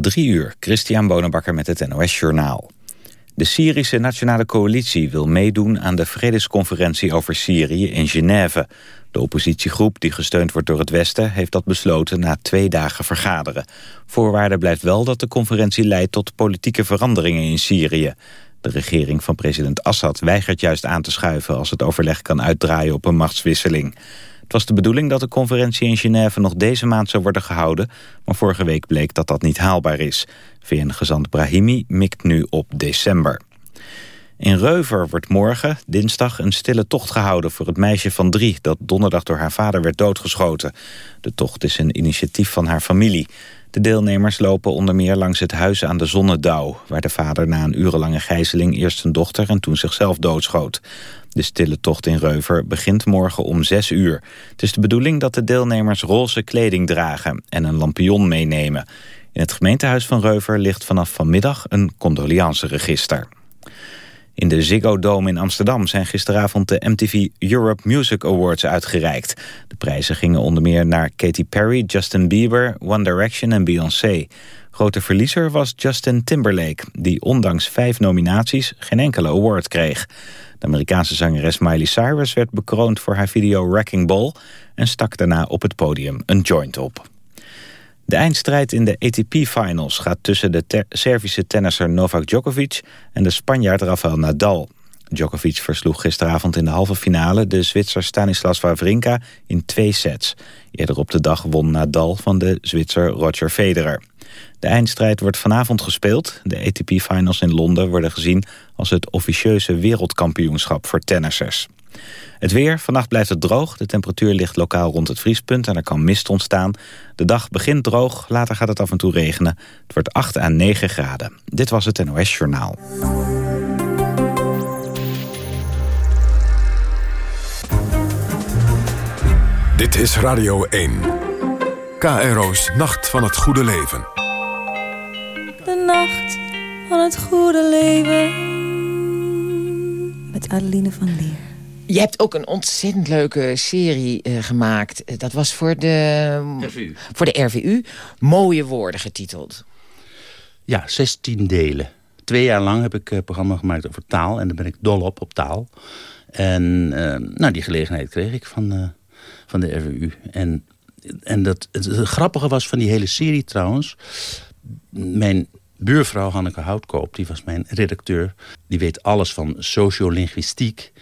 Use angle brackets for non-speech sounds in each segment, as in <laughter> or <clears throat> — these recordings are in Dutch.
Drie uur, Christian Bonenbakker met het NOS Journaal. De Syrische Nationale Coalitie wil meedoen aan de vredesconferentie over Syrië in Genève. De oppositiegroep, die gesteund wordt door het Westen, heeft dat besloten na twee dagen vergaderen. Voorwaarde blijft wel dat de conferentie leidt tot politieke veranderingen in Syrië. De regering van president Assad weigert juist aan te schuiven als het overleg kan uitdraaien op een machtswisseling. Het was de bedoeling dat de conferentie in Genève nog deze maand zou worden gehouden, maar vorige week bleek dat dat niet haalbaar is. VN-gezant Brahimi mikt nu op december. In Reuver wordt morgen, dinsdag, een stille tocht gehouden voor het meisje van drie... dat donderdag door haar vader werd doodgeschoten. De tocht is een initiatief van haar familie. De deelnemers lopen onder meer langs het huis aan de Zonnedouw... waar de vader na een urenlange gijzeling eerst zijn dochter en toen zichzelf doodschoot. De stille tocht in Reuver begint morgen om 6 uur. Het is de bedoeling dat de deelnemers roze kleding dragen en een lampion meenemen. In het gemeentehuis van Reuver ligt vanaf vanmiddag een condolianceregister. In de Ziggo Dome in Amsterdam zijn gisteravond de MTV Europe Music Awards uitgereikt. De prijzen gingen onder meer naar Katy Perry, Justin Bieber, One Direction en Beyoncé. Grote verliezer was Justin Timberlake, die ondanks vijf nominaties geen enkele award kreeg. De Amerikaanse zangeres Miley Cyrus werd bekroond voor haar video Wrecking Ball... en stak daarna op het podium een joint op. De eindstrijd in de ATP-finals gaat tussen de Servische tennisser Novak Djokovic... en de Spanjaard Rafael Nadal. Djokovic versloeg gisteravond in de halve finale de Zwitser Stanislas Wawrinka in twee sets. Eerder op de dag won Nadal van de Zwitser Roger Federer. De eindstrijd wordt vanavond gespeeld. De ATP-finals in Londen worden gezien als het officieuze wereldkampioenschap voor tennissers. Het weer, vannacht blijft het droog. De temperatuur ligt lokaal rond het vriespunt en er kan mist ontstaan. De dag begint droog, later gaat het af en toe regenen. Het wordt 8 à 9 graden. Dit was het NOS Journaal. Dit is Radio 1. KRO's Nacht van het Goede Leven. De Nacht van het Goede Leven. Met Adeline van Leer. Je hebt ook een ontzettend leuke serie uh, gemaakt. Eh, dat was voor de, RVU. voor de RVU. Mooie woorden getiteld. Ja, 16 delen. Twee jaar lang heb ik een programma gemaakt over taal. En daar ben ik dol op, op taal. En uh, nou, die gelegenheid kreeg ik van, uh, van de RVU. En, en dat, het, het, grappige was van die hele serie trouwens... Mijn buurvrouw Hanneke Houtkoop, die was mijn redacteur... die weet alles van sociolinguïstiek...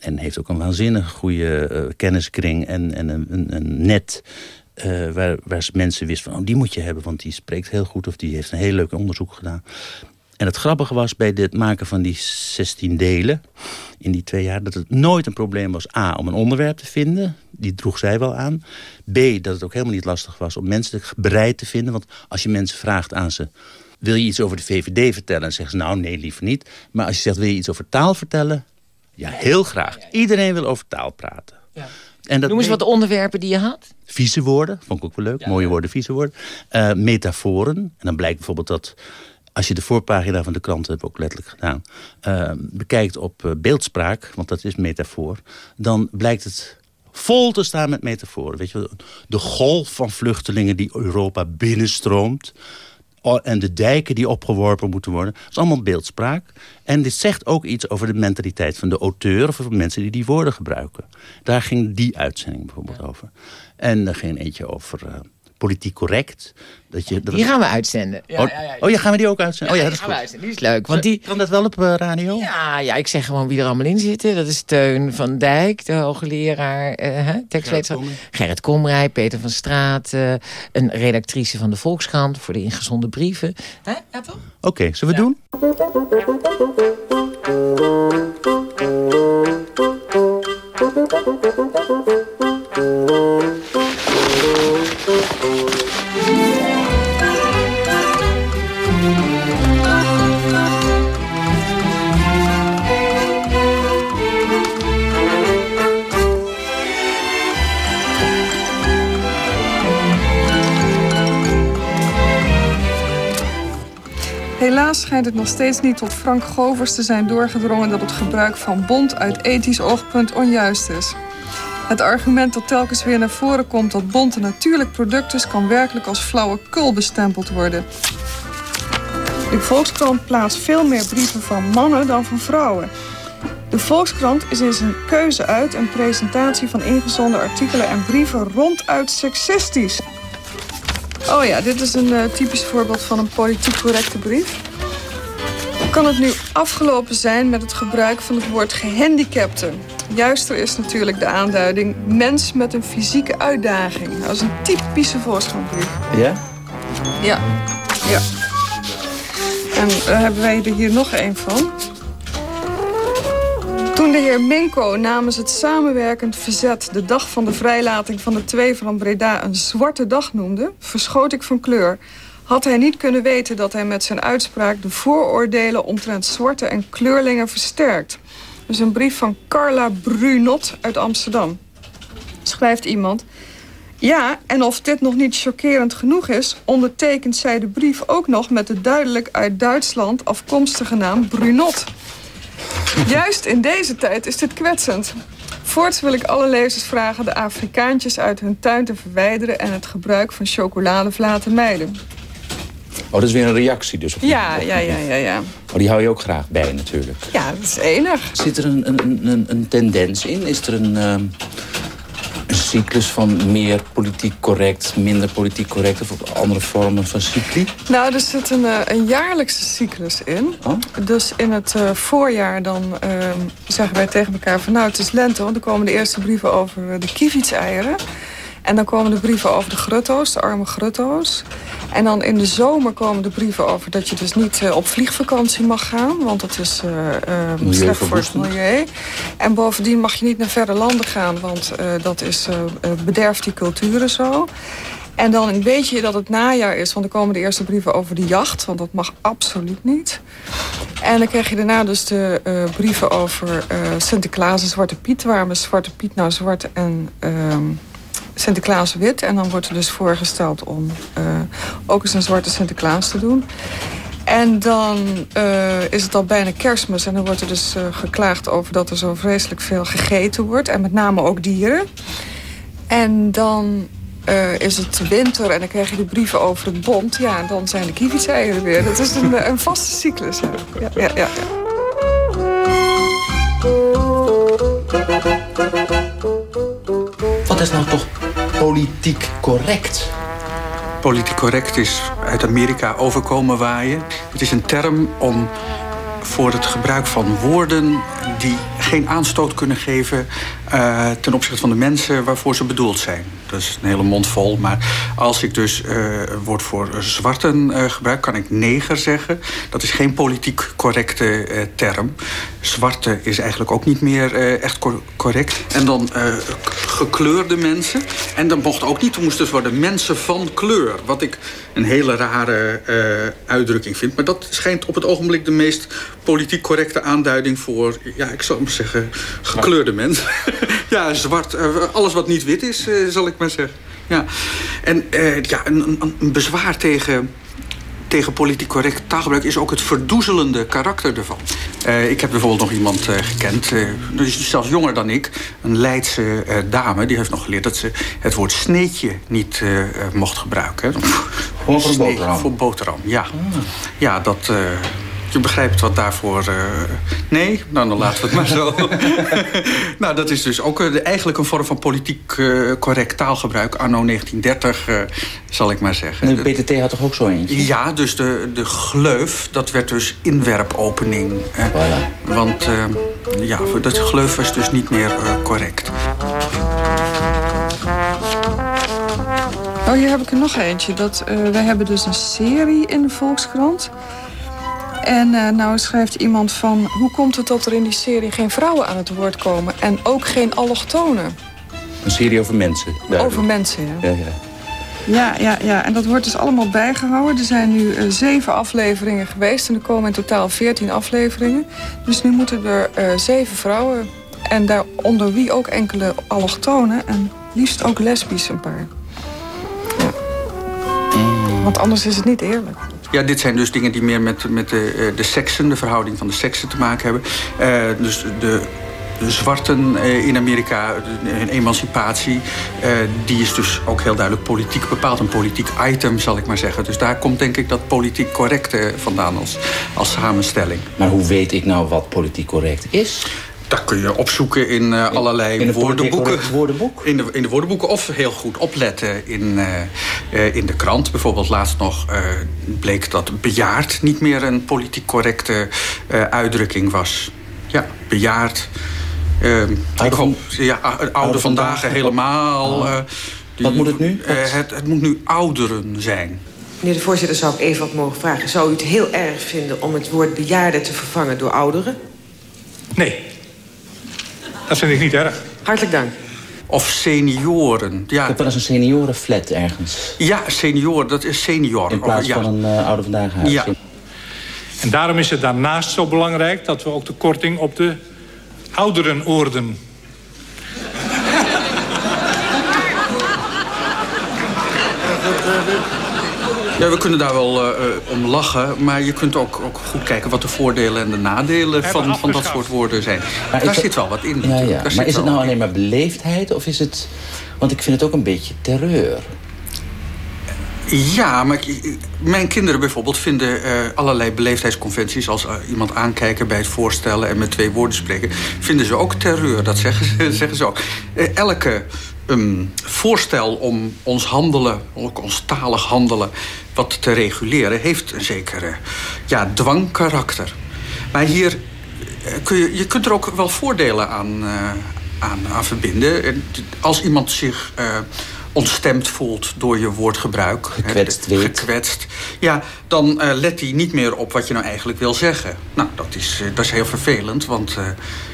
En heeft ook een waanzinnig goede uh, kenniskring en, en een, een, een net... Uh, waar, waar mensen wisten van, oh, die moet je hebben, want die spreekt heel goed... of die heeft een heel leuk onderzoek gedaan. En het grappige was bij het maken van die 16 delen in die twee jaar... dat het nooit een probleem was, A, om een onderwerp te vinden. Die droeg zij wel aan. B, dat het ook helemaal niet lastig was om mensen bereid te vinden. Want als je mensen vraagt aan ze... wil je iets over de VVD vertellen? Dan zeggen ze, nou, nee, liever niet. Maar als je zegt, wil je iets over taal vertellen? Ja, heel graag. Iedereen wil over taal praten. Ja. En dat Noem eens wat onderwerpen die je had. Vieze woorden, vond ik ook wel leuk. Ja, Mooie woorden, vieze woorden. Uh, metaforen. En dan blijkt bijvoorbeeld dat... als je de voorpagina van de krant, heb ik ook letterlijk gedaan... Uh, bekijkt op uh, beeldspraak, want dat is metafoor... dan blijkt het vol te staan met metaforen. Weet je, de golf van vluchtelingen die Europa binnenstroomt en de dijken die opgeworpen moeten worden. Dat is allemaal beeldspraak. En dit zegt ook iets over de mentaliteit van de auteur... of van mensen die die woorden gebruiken. Daar ging die uitzending bijvoorbeeld ja. over. En er ging eentje over... Politiek correct. Dat je, dat die gaan we uitzenden. Ja, oh, ja, ja, oh ja, gaan we die ook uitzenden? Ja, oh, ja, dat is goed. Uitzenden. Die is leuk. Want die... Kan dat wel op uh, radio? Ja, ja, ik zeg gewoon wie er allemaal in zitten. Dat is Teun van Dijk, de hoogleraar uh, tekstwetenschap. Gerrit Komrij, Peter van Straat. Uh, een redactrice van de Volkskrant voor de ingezonde brieven. Toch? Oké, okay, zullen we doen? Schijnt het nog steeds niet tot Frank Govers te zijn doorgedrongen dat het gebruik van bont uit ethisch oogpunt onjuist is. Het argument dat telkens weer naar voren komt dat bont een natuurlijk product is, kan werkelijk als flauwekul bestempeld worden. De Volkskrant plaatst veel meer brieven van mannen dan van vrouwen. De Volkskrant is in zijn keuze uit een presentatie van ingezonden artikelen en brieven ronduit seksistisch. Oh ja, dit is een uh, typisch voorbeeld van een politiek correcte brief. Kan het nu afgelopen zijn met het gebruik van het woord gehandicapte? Juister is natuurlijk de aanduiding mens met een fysieke uitdaging. Dat is een typische Volkskrantbrief. Ja? Ja, ja. En daar hebben wij er hier nog een van. De heer Minko namens het samenwerkend verzet... de dag van de vrijlating van de twee van Breda een zwarte dag noemde... verschoot ik van kleur. Had hij niet kunnen weten dat hij met zijn uitspraak... de vooroordelen omtrent zwarte en kleurlingen versterkt. Dus een brief van Carla Brunot uit Amsterdam. Schrijft iemand... Ja, en of dit nog niet chockerend genoeg is... ondertekent zij de brief ook nog met de duidelijk uit Duitsland afkomstige naam Brunot... Juist in deze tijd is dit kwetsend. Voorts wil ik alle lezers vragen de Afrikaantjes uit hun tuin te verwijderen... en het gebruik van chocolade laten mijden. Oh, dat is weer een reactie dus? Op ja, ja, ja, ja, ja. Oh, die hou je ook graag bij natuurlijk. Ja, dat is enig. Zit er een, een, een, een tendens in? Is er een... Ehm, een cyclus van meer politiek correct, minder politiek correct... of andere vormen van cycli? Nou, er zit een, eh, een jaarlijkse cyclus in. Oh? Dus in het uh, voorjaar dan uh, zeggen wij tegen elkaar van... nou, het is lente, want dan komen de eerste brieven over de kievitseieren... En dan komen de brieven over de grutto's, de arme grutto's. En dan in de zomer komen de brieven over dat je dus niet uh, op vliegvakantie mag gaan. Want dat is uh, slecht voor het milieu. En bovendien mag je niet naar verre landen gaan. Want dat is, bederft die culturen zo. En dan een beetje dat het najaar is. Want dan komen de eerste brieven over de jacht. Want dat mag absoluut niet. En dan krijg je daarna dus de brieven over Sinterklaas en Zwarte Piet. Waarom is Zwarte Piet nou zwart en... Ehm, Sinterklaas wit. En dan wordt er dus voorgesteld om uh, ook eens een zwarte Sinterklaas te doen. En dan uh, is het al bijna kerstmis. En dan wordt er dus uh, geklaagd over dat er zo vreselijk veel gegeten wordt. En met name ook dieren. En dan is het winter en dan krijg je de brieven over het bond. Ja, en dan zijn de kievitseieren weer. Dat is een, een vaste cyclus. Ja, ja, ja, ja. Wat is nou toch politiek correct? Politiek correct is uit Amerika overkomen waaien. Het is een term om voor het gebruik van woorden die geen aanstoot kunnen geven uh, ten opzichte van de mensen waarvoor ze bedoeld zijn. Dat is een hele mond vol. Maar als ik dus uh, woord voor zwarten uh, gebruik, kan ik neger zeggen. Dat is geen politiek correcte term. Zwarte is eigenlijk ook niet meer echt cor correct. En dan gekleurde mensen. En dan mocht ook niet, toen moesten dus worden mensen van kleur. Wat ik een hele rare uitdrukking vind. Maar dat schijnt op het ogenblik de meest politiek correcte aanduiding voor, ja, ik zou maar zeggen, gekleurde mensen. <laughs> ja, zwart. alles wat niet wit is, zal ik maar zeggen. Ja. En ja, een, bezwaar tegen, tegen politiek correct taalgebruik... is ook het verdoezelende karakter ervan. Uh, ik heb bijvoorbeeld nog iemand uh, gekend, die is zelfs jonger dan ik... een Leidse dame, die heeft nog geleerd dat ze het woord sneetje niet mocht gebruiken. Gewoon voor boterham? Voor boterham, ja. Ah. Ja, dat... Je begrijpt wat daarvoor... Uh... Nee? Nou, dan laten we het maar zo. <laughs> nou, dat is dus ook uh, eigenlijk een vorm van politiek uh, correct taalgebruik. Anno 1930, zal ik maar zeggen. En de PTT had toch ook zo eentje? Ja, dus de, de gleuf, dat werd dus inwerpopening. Voilà. Want ja, dat gleuf was dus niet meer correct. Oh, hier heb ik er nog eentje. Dat, wij hebben dus een serie in de Volkskrant... En uh, nou schrijft iemand van... hoe komt het dat er in die serie geen vrouwen aan het woord komen... en ook geen allochtonen? Een serie over mensen? Duidelijk. Over mensen, ja. ja. Ja, ja. Ja, ja, en dat wordt dus allemaal bijgehouden. Er zijn nu uh, zeven afleveringen geweest... en er komen in totaal veertien afleveringen. Dus nu moeten er uh, zeven vrouwen... en daaronder wie ook enkele allochtonen... en liefst ook lesbisch een paar. Ja. Mm. Want anders is het niet eerlijk. Ja, dit zijn dus dingen die meer met, met de, eh, de seksen, de verhouding van de seksen te maken hebben. Uh, dus de zwarten in Amerika, hun emancipatie... die is dus ook heel duidelijk politiek bepaald. Een politiek item, zal ik maar zeggen. Dus daar komt denk ik dat politiek correcte vandaan als samenstelling. Maar hoe weet ik nou wat politiek correct is? Dat kun je opzoeken in uh, allerlei in woordenboeken. Woordenboek? In, de, in de woordenboeken. Of heel goed opletten in, uh, uh, in de krant. Bijvoorbeeld laatst nog bleek dat bejaard niet meer een politiek correcte uitdrukking was. Ja, bejaard. Oude, ik hoop, ja, oude, oude vandaag helemaal. Oh. Wat moet het nu? Het, het moet nu ouderen zijn. Meneer de voorzitter, zou ik even wat mogen vragen. Zou u het heel erg vinden om het woord bejaarden te vervangen door ouderen? Nee. Dat vind ik niet erg. Hartelijk dank. Of senioren. Ja. Ik heb wel eens een seniorenflat ergens. Ja, senioren, dat is senior. In plaats ja. van een uh, oude vandaag huis. Ja. En daarom is het daarnaast zo belangrijk... dat we ook de korting op de ouderenoorden Ja, we kunnen daar wel uh, om lachen. Maar je kunt ook, ook goed kijken wat de voordelen en de nadelen van, van dat soort woorden zijn. Maar daar zit wel wat in. Ja, ja. Maar is het nou alleen maar beleefdheid of is het... Want ik vind het ook een beetje terreur. Ja, maar mijn kinderen bijvoorbeeld vinden uh, allerlei beleefdheidsconventies... als uh, iemand aankijken bij het voorstellen en met twee woorden spreken... vinden ze ook terreur, dat zeggen ze, <laughs> zeggen ze ook. Uh, elke um, voorstel om ons handelen, ook ons talig handelen... wat te reguleren, heeft een zekere ja, dwangkarakter. Maar hier kun je, je kunt er ook wel voordelen aan, aan, aan verbinden. Als iemand zich ontstemd voelt door je woordgebruik. Gekwetst weet. Gekwetst. Ja, dan uh, let hij niet meer op wat je nou eigenlijk wil zeggen. Nou, dat is, uh, dat is heel vervelend, want uh,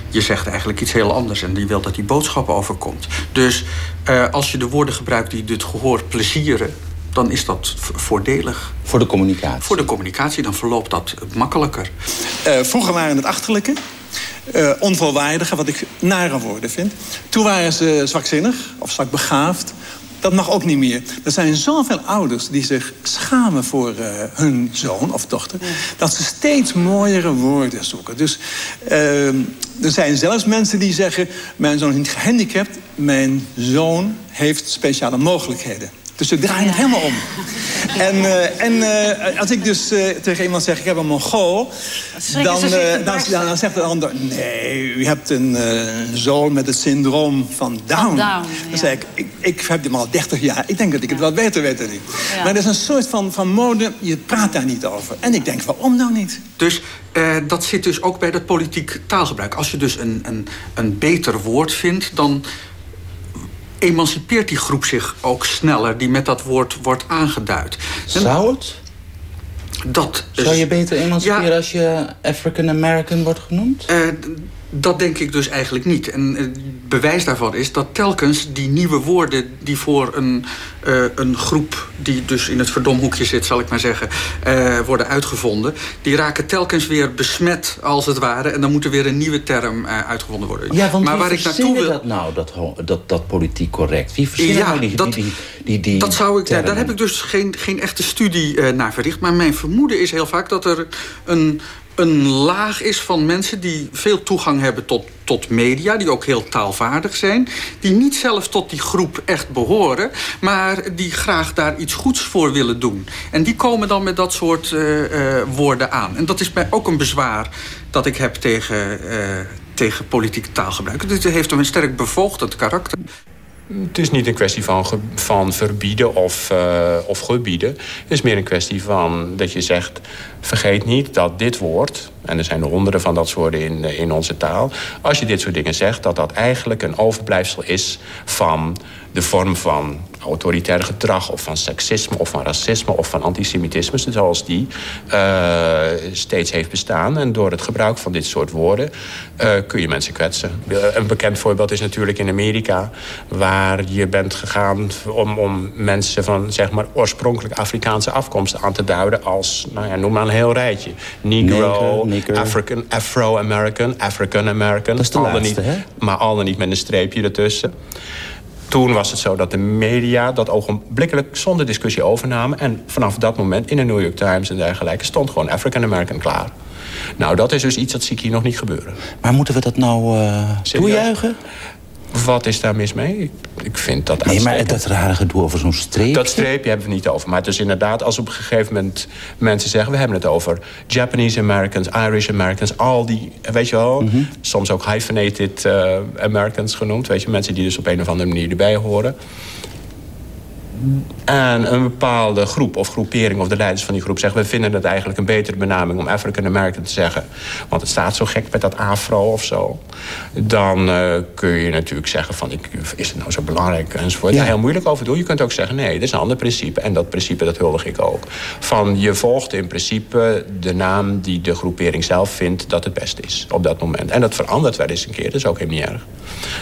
je zegt eigenlijk iets heel anders... en die wil dat die boodschap overkomt. Dus als je de woorden gebruikt die dit gehoor plezieren... dan is dat voordelig. Voor de communicatie? Voor de communicatie, dan verloopt dat makkelijker. vroeger waren het achterlijke... Uh, onvolwaardige, wat ik nare woorden vind. Toen waren ze zwakzinnig of zwakbegaafd. Dat mag ook niet meer. Er zijn zoveel ouders die zich schamen voor uh, hun zoon of dochter... Ja. dat ze steeds mooiere woorden zoeken. Dus uh, er zijn zelfs mensen die zeggen... mijn zoon is niet gehandicapt, mijn zoon heeft speciale mogelijkheden. Dus ze draaien ja. het helemaal om. En, uh, en uh, als ik dus uh, tegen iemand zeg, ik heb een mongool... Dan, dan, dan, dan, zegt de ander... nee, u hebt een zoon met het syndroom van Down. Van Down dan ja. zeg ik, ik, ik heb hem al 30 jaar. Ik denk dat ik het wel beter weet dan niet. Ja. Maar er is een soort van, van mode, je praat daar niet over. En ik denk, waarom nou niet? Dus dat zit dus ook bij dat politiek taalgebruik. Als je dus een, een, een beter woord vindt, dan emancipeert die groep zich ook sneller... die met dat woord wordt aangeduid. Zou het? Dat Zou je beter emanciperen ja, als je African American wordt genoemd? Uh, dat denk ik dus eigenlijk niet. En het bewijs daarvan is dat telkens die nieuwe woorden... die voor een, uh, een groep die dus in het verdomhoekje zit, zal ik maar zeggen... Uh, worden uitgevonden, die raken telkens weer besmet, als het ware... en dan moet er weer een nieuwe term uh, uitgevonden worden. Ja, want maar waar ik naartoe wil... dat nou, dat, dat, dat politiek correct? Wie verzinnen ja, nou die, dat, die, die, die dat zou ik, Daar heb ik dus geen, geen echte studie naar verricht. Maar mijn vermoeden is heel vaak dat er een een laag is van mensen die veel toegang hebben tot, tot media... die ook heel taalvaardig zijn... die niet zelf tot die groep echt behoren... maar die graag daar iets goeds voor willen doen. En die komen dan met dat soort uh, uh, woorden aan. En dat is mij ook een bezwaar dat ik heb tegen, uh, tegen politieke taalgebruik. Het heeft een sterk bevoogdend karakter. Het is niet een kwestie van, van verbieden of, uh, of gebieden. Het is meer een kwestie van dat je zegt... vergeet niet dat dit woord... en er zijn er honderden van dat soort in, in onze taal... als je dit soort dingen zegt... dat dat eigenlijk een overblijfsel is van de vorm van autoritair gedrag... of van seksisme of van racisme of van antisemitisme... zoals die uh, steeds heeft bestaan. En door het gebruik van dit soort woorden uh, kun je mensen kwetsen. Een bekend voorbeeld is natuurlijk in Amerika... waar je bent gegaan om, om mensen van zeg maar, oorspronkelijk Afrikaanse afkomst aan te duiden... als, nou ja, noem maar een heel rijtje. Negro. African, Afro-American, African-American. Dat is de laatste, niet, hè? Maar al dan niet met een streepje ertussen. Toen was het zo dat de media dat ogenblikkelijk zonder discussie overnamen. En vanaf dat moment in de New York Times en dergelijke stond gewoon African American klaar. Nou, dat is dus iets dat zie ik hier nog niet gebeuren. Maar moeten we dat nou uh, toejuichen? Wat is daar mis mee? Ik vind dat Nee, maar dat rare gedoe over zo'n streepje... Dat streepje hebben we niet over. Maar het is inderdaad, als op een gegeven moment mensen zeggen... we hebben het over Japanese Americans, Irish Americans... al die, weet je wel, mhm. soms ook hyphenated uh, Americans genoemd. Weet je, mensen die dus op een of andere manier erbij horen en een bepaalde groep of groepering of de leiders van die groep zeggen... we vinden het eigenlijk een betere benaming om African American te zeggen. Want het staat zo gek met dat afro of zo. Dan uh, kun je natuurlijk zeggen van is het nou zo belangrijk enzovoort. Ja. Daar heel moeilijk over doen. Je kunt ook zeggen nee, dit is een ander principe. En dat principe dat huldig ik ook. Van je volgt in principe de naam die de groepering zelf vindt dat het beste is op dat moment. En dat verandert wel eens een keer, dat is ook helemaal niet erg.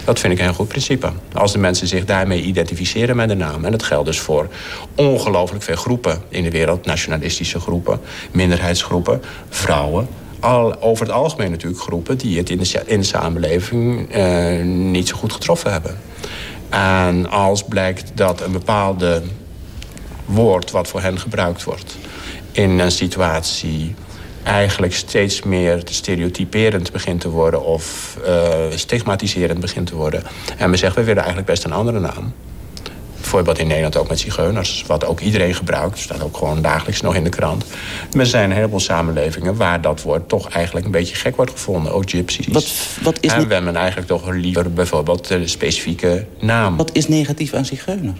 Dat vind ik een heel goed principe. Als de mensen zich daarmee identificeren met de naam. En dat geldt dus voor ongelooflijk veel groepen in de wereld. Nationalistische groepen, minderheidsgroepen, vrouwen. Al, over het algemeen natuurlijk groepen die het in de, in de samenleving eh, niet zo goed getroffen hebben. En als blijkt dat een bepaalde woord wat voor hen gebruikt wordt... in een situatie eigenlijk steeds meer stereotyperend begint te worden... of uh, stigmatiserend begint te worden. En we zeggen, we willen eigenlijk best een andere naam. Bijvoorbeeld in Nederland ook met zigeuners. Wat ook iedereen gebruikt. staat ook gewoon dagelijks nog in de krant. Maar er zijn een heleboel samenlevingen waar dat woord toch eigenlijk een beetje gek wordt gevonden. Ook gypsies. Wat, wat is en we hebben eigenlijk toch liever bijvoorbeeld de specifieke naam. Wat is negatief aan zigeuner?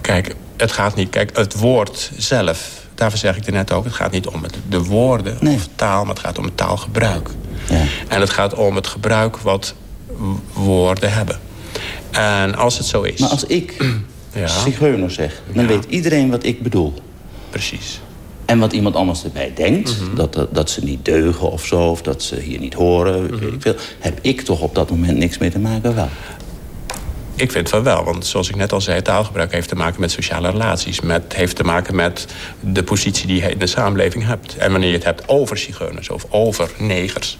Kijk, het gaat niet... Kijk, het woord zelf daarvoor zeg ik er net ook, het gaat niet om de woorden of taal, maar het gaat om het taalgebruik. Ja. En het gaat om het gebruik wat woorden hebben. En als het zo is... Maar als ik <clears throat> ja. zigeuner zeg, dan weet iedereen wat ik bedoel. Precies. En wat iemand anders erbij denkt, mhm. dat, dat, ze niet deugen of zo... of dat ze hier niet horen, weet mhm. ik veel, heb ik toch op dat moment niks mee te maken wel. Ik vind van wel, want zoals ik net al zei... taalgebruik heeft te maken met sociale relaties. Met, heeft te maken met de positie die je in de samenleving hebt. En wanneer je het hebt over zigeuners of over negers...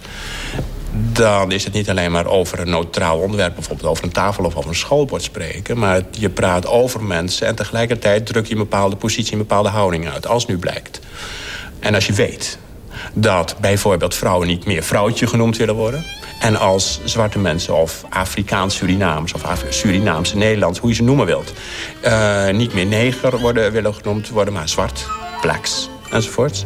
dan is het niet alleen maar over een neutraal onderwerp... bijvoorbeeld over een tafel of over een schoolbord spreken... maar je praat over mensen en tegelijkertijd druk je een bepaalde positie... een bepaalde houding uit, als nu blijkt. En als je weet dat bijvoorbeeld vrouwen niet meer vrouwtje genoemd willen worden... En als zwarte mensen of Afrikaans Surinaams of Af Surinaamse Nederlands, hoe je ze noemen wilt, uh, niet meer neger worden, willen genoemd worden, maar zwart, blacks enzovoorts.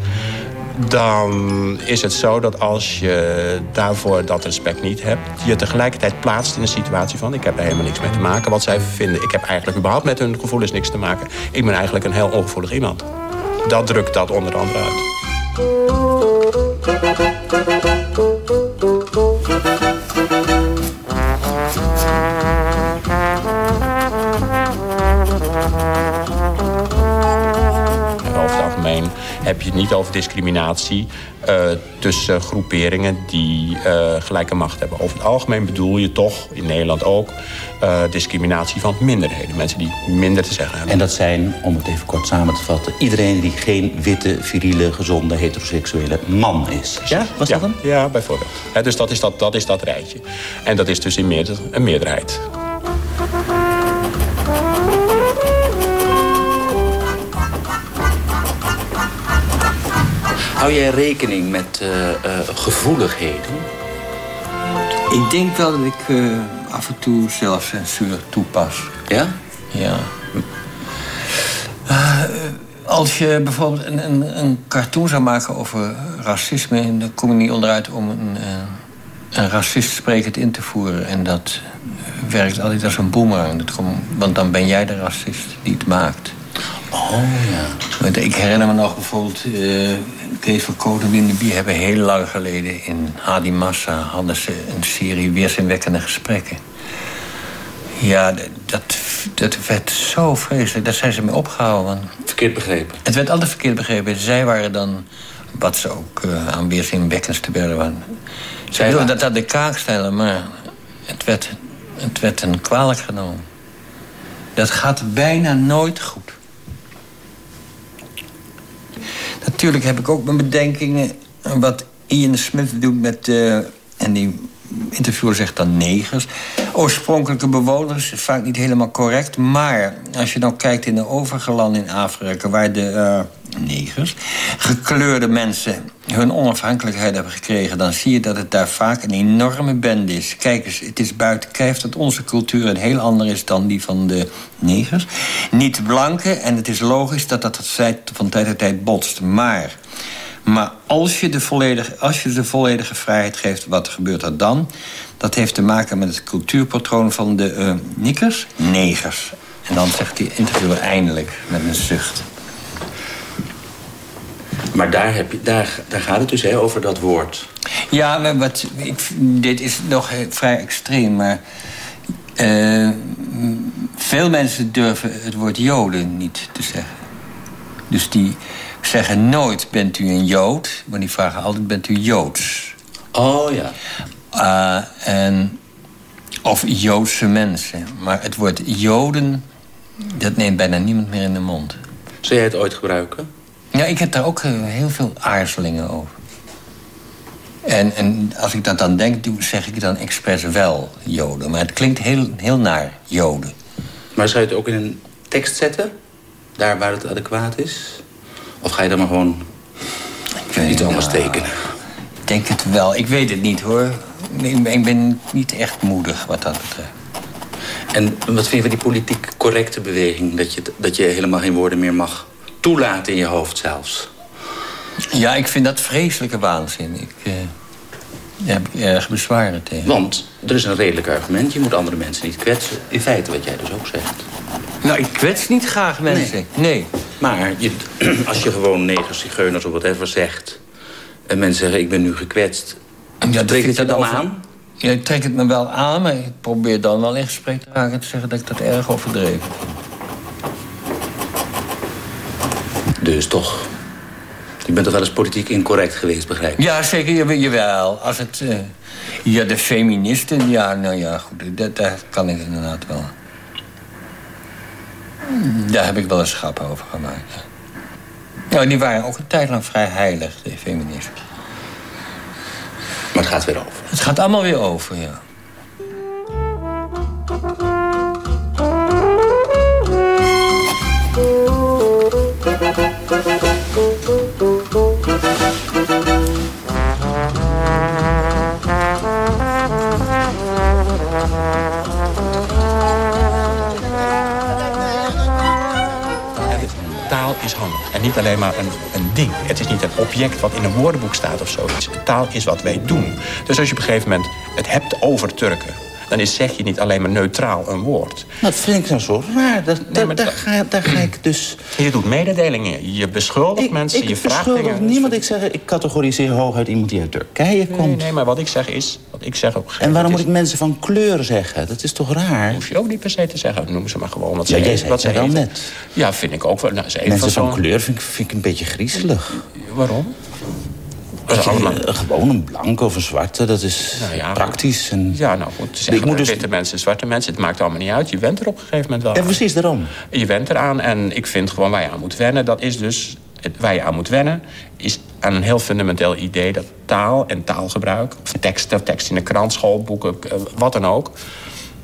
Dan is het zo dat als je daarvoor dat respect niet hebt... je tegelijkertijd plaatst in een situatie van... ik heb er helemaal niks mee te maken wat zij vinden. Ik heb eigenlijk überhaupt met hun gevoelens niks te maken. Ik ben eigenlijk een heel ongevoelig iemand. Dat drukt dat onder andere uit. Heb je het niet over discriminatie uh, tussen groeperingen die uh, gelijke macht hebben. Over het algemeen bedoel je toch, in Nederland ook, uh, discriminatie van minderheden. Mensen die minder te zeggen hebben. En dat zijn, om het even kort samen te vatten... iedereen die geen witte, viriele, gezonde, heteroseksuele man is. Ja, was ja, dat dan? Ja, bijvoorbeeld. dus dat is dat, dat is dat rijtje. En dat is dus in meerder, een meerderheid. Hou jij rekening met uh, uh, gevoeligheden? Ik denk wel dat ik uh, af en toe zelfcensuur toepas. Ja? Ja. als je bijvoorbeeld een, een, een, cartoon zou maken over racisme... dan kom je niet onderuit om een, een racist sprekend in te voeren. En dat werkt altijd als een boemerang. Want dan ben jij de racist die het maakt. Oh ja. Ik herinner me nog bijvoorbeeld... Uh, Kees van Koten en Bier hebben heel lang geleden... in Hadi Massa hadden ze een serie weerzinwekkende gesprekken. Ja, dat, dat werd zo vreselijk. Daar zijn ze mee opgehouden. Verkeerd begrepen? Het werd altijd verkeerd begrepen. Zij waren dan, wat ze ook uh, aan weerzinwekkendste werden... waren. Zij wilden dat aan de kaak stellen, maar het werd, het werd een kwalijk genomen. Dat gaat bijna nooit goed. Natuurlijk heb ik ook mijn bedenkingen... wat Ian Smith doet met... Uh, en die interviewer zegt dan negers. Oorspronkelijke bewoners, vaak niet helemaal correct. Maar als je dan kijkt in de overige landen in Afrika... waar de uh, negers, gekleurde mensen hun onafhankelijkheid hebben gekregen... dan zie je dat het daar vaak een enorme bende is. Kijk eens, het is buiten kijf dat onze cultuur een heel ander is... dan die van de negers. Niet blanke, en het is logisch dat dat van tijd tot tijd botst. Maar maar als je, de volledige, als je de volledige vrijheid geeft, wat gebeurt er dan? Dat heeft te maken met het cultuurpatroon van de uh, nikkers, negers. En dan zegt die interviewer eindelijk met een zucht. Maar daar, heb je, daar, daar gaat het dus hè, over dat woord. Ja, maar wat, ik, dit is nog vrij extreem, maar... Uh, veel mensen durven het woord joden niet te zeggen. Dus die zeggen nooit bent u een Jood, maar die vragen altijd bent u Joods. Oh ja. Uh, en, of Joodse mensen. Maar het woord Joden, dat neemt bijna niemand meer in de mond. Zou jij het ooit gebruiken? Ja, ik heb daar ook uh, heel veel aarzelingen over. En, en als ik dat dan denk, zeg ik dan expres wel Joden. Maar het klinkt heel, heel naar Joden. Maar zou je het ook in een tekst zetten? Daar waar het adequaat is? Of ga je dan maar gewoon iets anders tekenen? Ik denk het wel. Ik weet het niet, hoor. Ik ben niet echt moedig wat dat betreft. En wat vind je van die politiek correcte beweging? Dat je, dat je helemaal geen woorden meer mag toelaten in je hoofd zelfs? Ja, ik vind dat vreselijke waanzin. Ik uh, heb erg bezwaren tegen. Want er is een redelijk argument. Je moet andere mensen niet kwetsen. In feite wat jij dus ook zegt. Nou, ik kwets niet graag mensen. Nee. Maar je, <clears throat> als je gewoon negers, zigeuners of whatever zegt... en mensen zeggen, ik ben nu gekwetst... Ja, trek je dat dan aan? Ja, ik trek het me wel aan, maar ik probeer dan wel in gesprek te raken... te zeggen dat ik dat erg overdreven Dus toch... Je bent toch wel eens politiek incorrect geweest, begrijp ik? Ja, zeker, jawel. Als het... Uh, ja, de feministen, ja, nou ja, goed. Dat, daar kan ik inderdaad wel... Daar heb ik wel eens grap over gemaakt. Nou, die waren ook een tijd lang vrij heilig, de feministen. Maar het gaat weer over. Het gaat allemaal weer over, ja. En niet alleen maar een, een ding. Het is niet een object wat in een woordenboek staat of zoiets. Taal is wat wij doen. Dus als je op een gegeven moment het hebt over Turken dan is, zeg je niet alleen maar neutraal een woord. Dat vind ik nou zo raar. Dat, nee, daar, ga, daar ga ik dus... Je doet mededelingen. Je beschuldigt mensen, ik je vraagt dingen. niemand. Ik zeg, ik categoriseer hooguit iemand die uit Turkije komt. Nee, nee, maar wat ik zeg is... Wat ik zeg ook, en waarom moet ik mensen van kleur zeggen? Dat is toch raar? Dat hoef je ook niet per se te zeggen. Noem ze maar gewoon wat ja, jij zei wat ze wel net. Ja, vind ik ook wel. Nou, mensen van, van kleur vind ik, vind ik een beetje griezelig. Waarom? Gewoon een blanke of een zwarte, dat is nou praktisch. En... Ja, nou goed, zeggen, ik moet dus... witte mensen, zwarte mensen, het maakt allemaal niet uit. Je went er op een gegeven moment wel Ja, precies, daarom. Je went eraan en ik vind gewoon waar je aan moet wennen... dat is dus, waar je aan moet wennen... is aan een heel fundamenteel idee dat taal en taalgebruik... of tekst, of tekst in de krant, schoolboeken, eh, wat dan ook...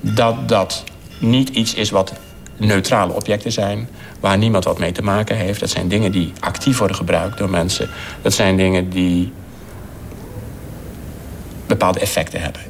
dat dat niet iets is wat neutrale objecten zijn waar niemand wat mee te maken heeft. Dat zijn dingen die actief worden gebruikt door mensen. Dat zijn dingen die bepaalde effecten hebben.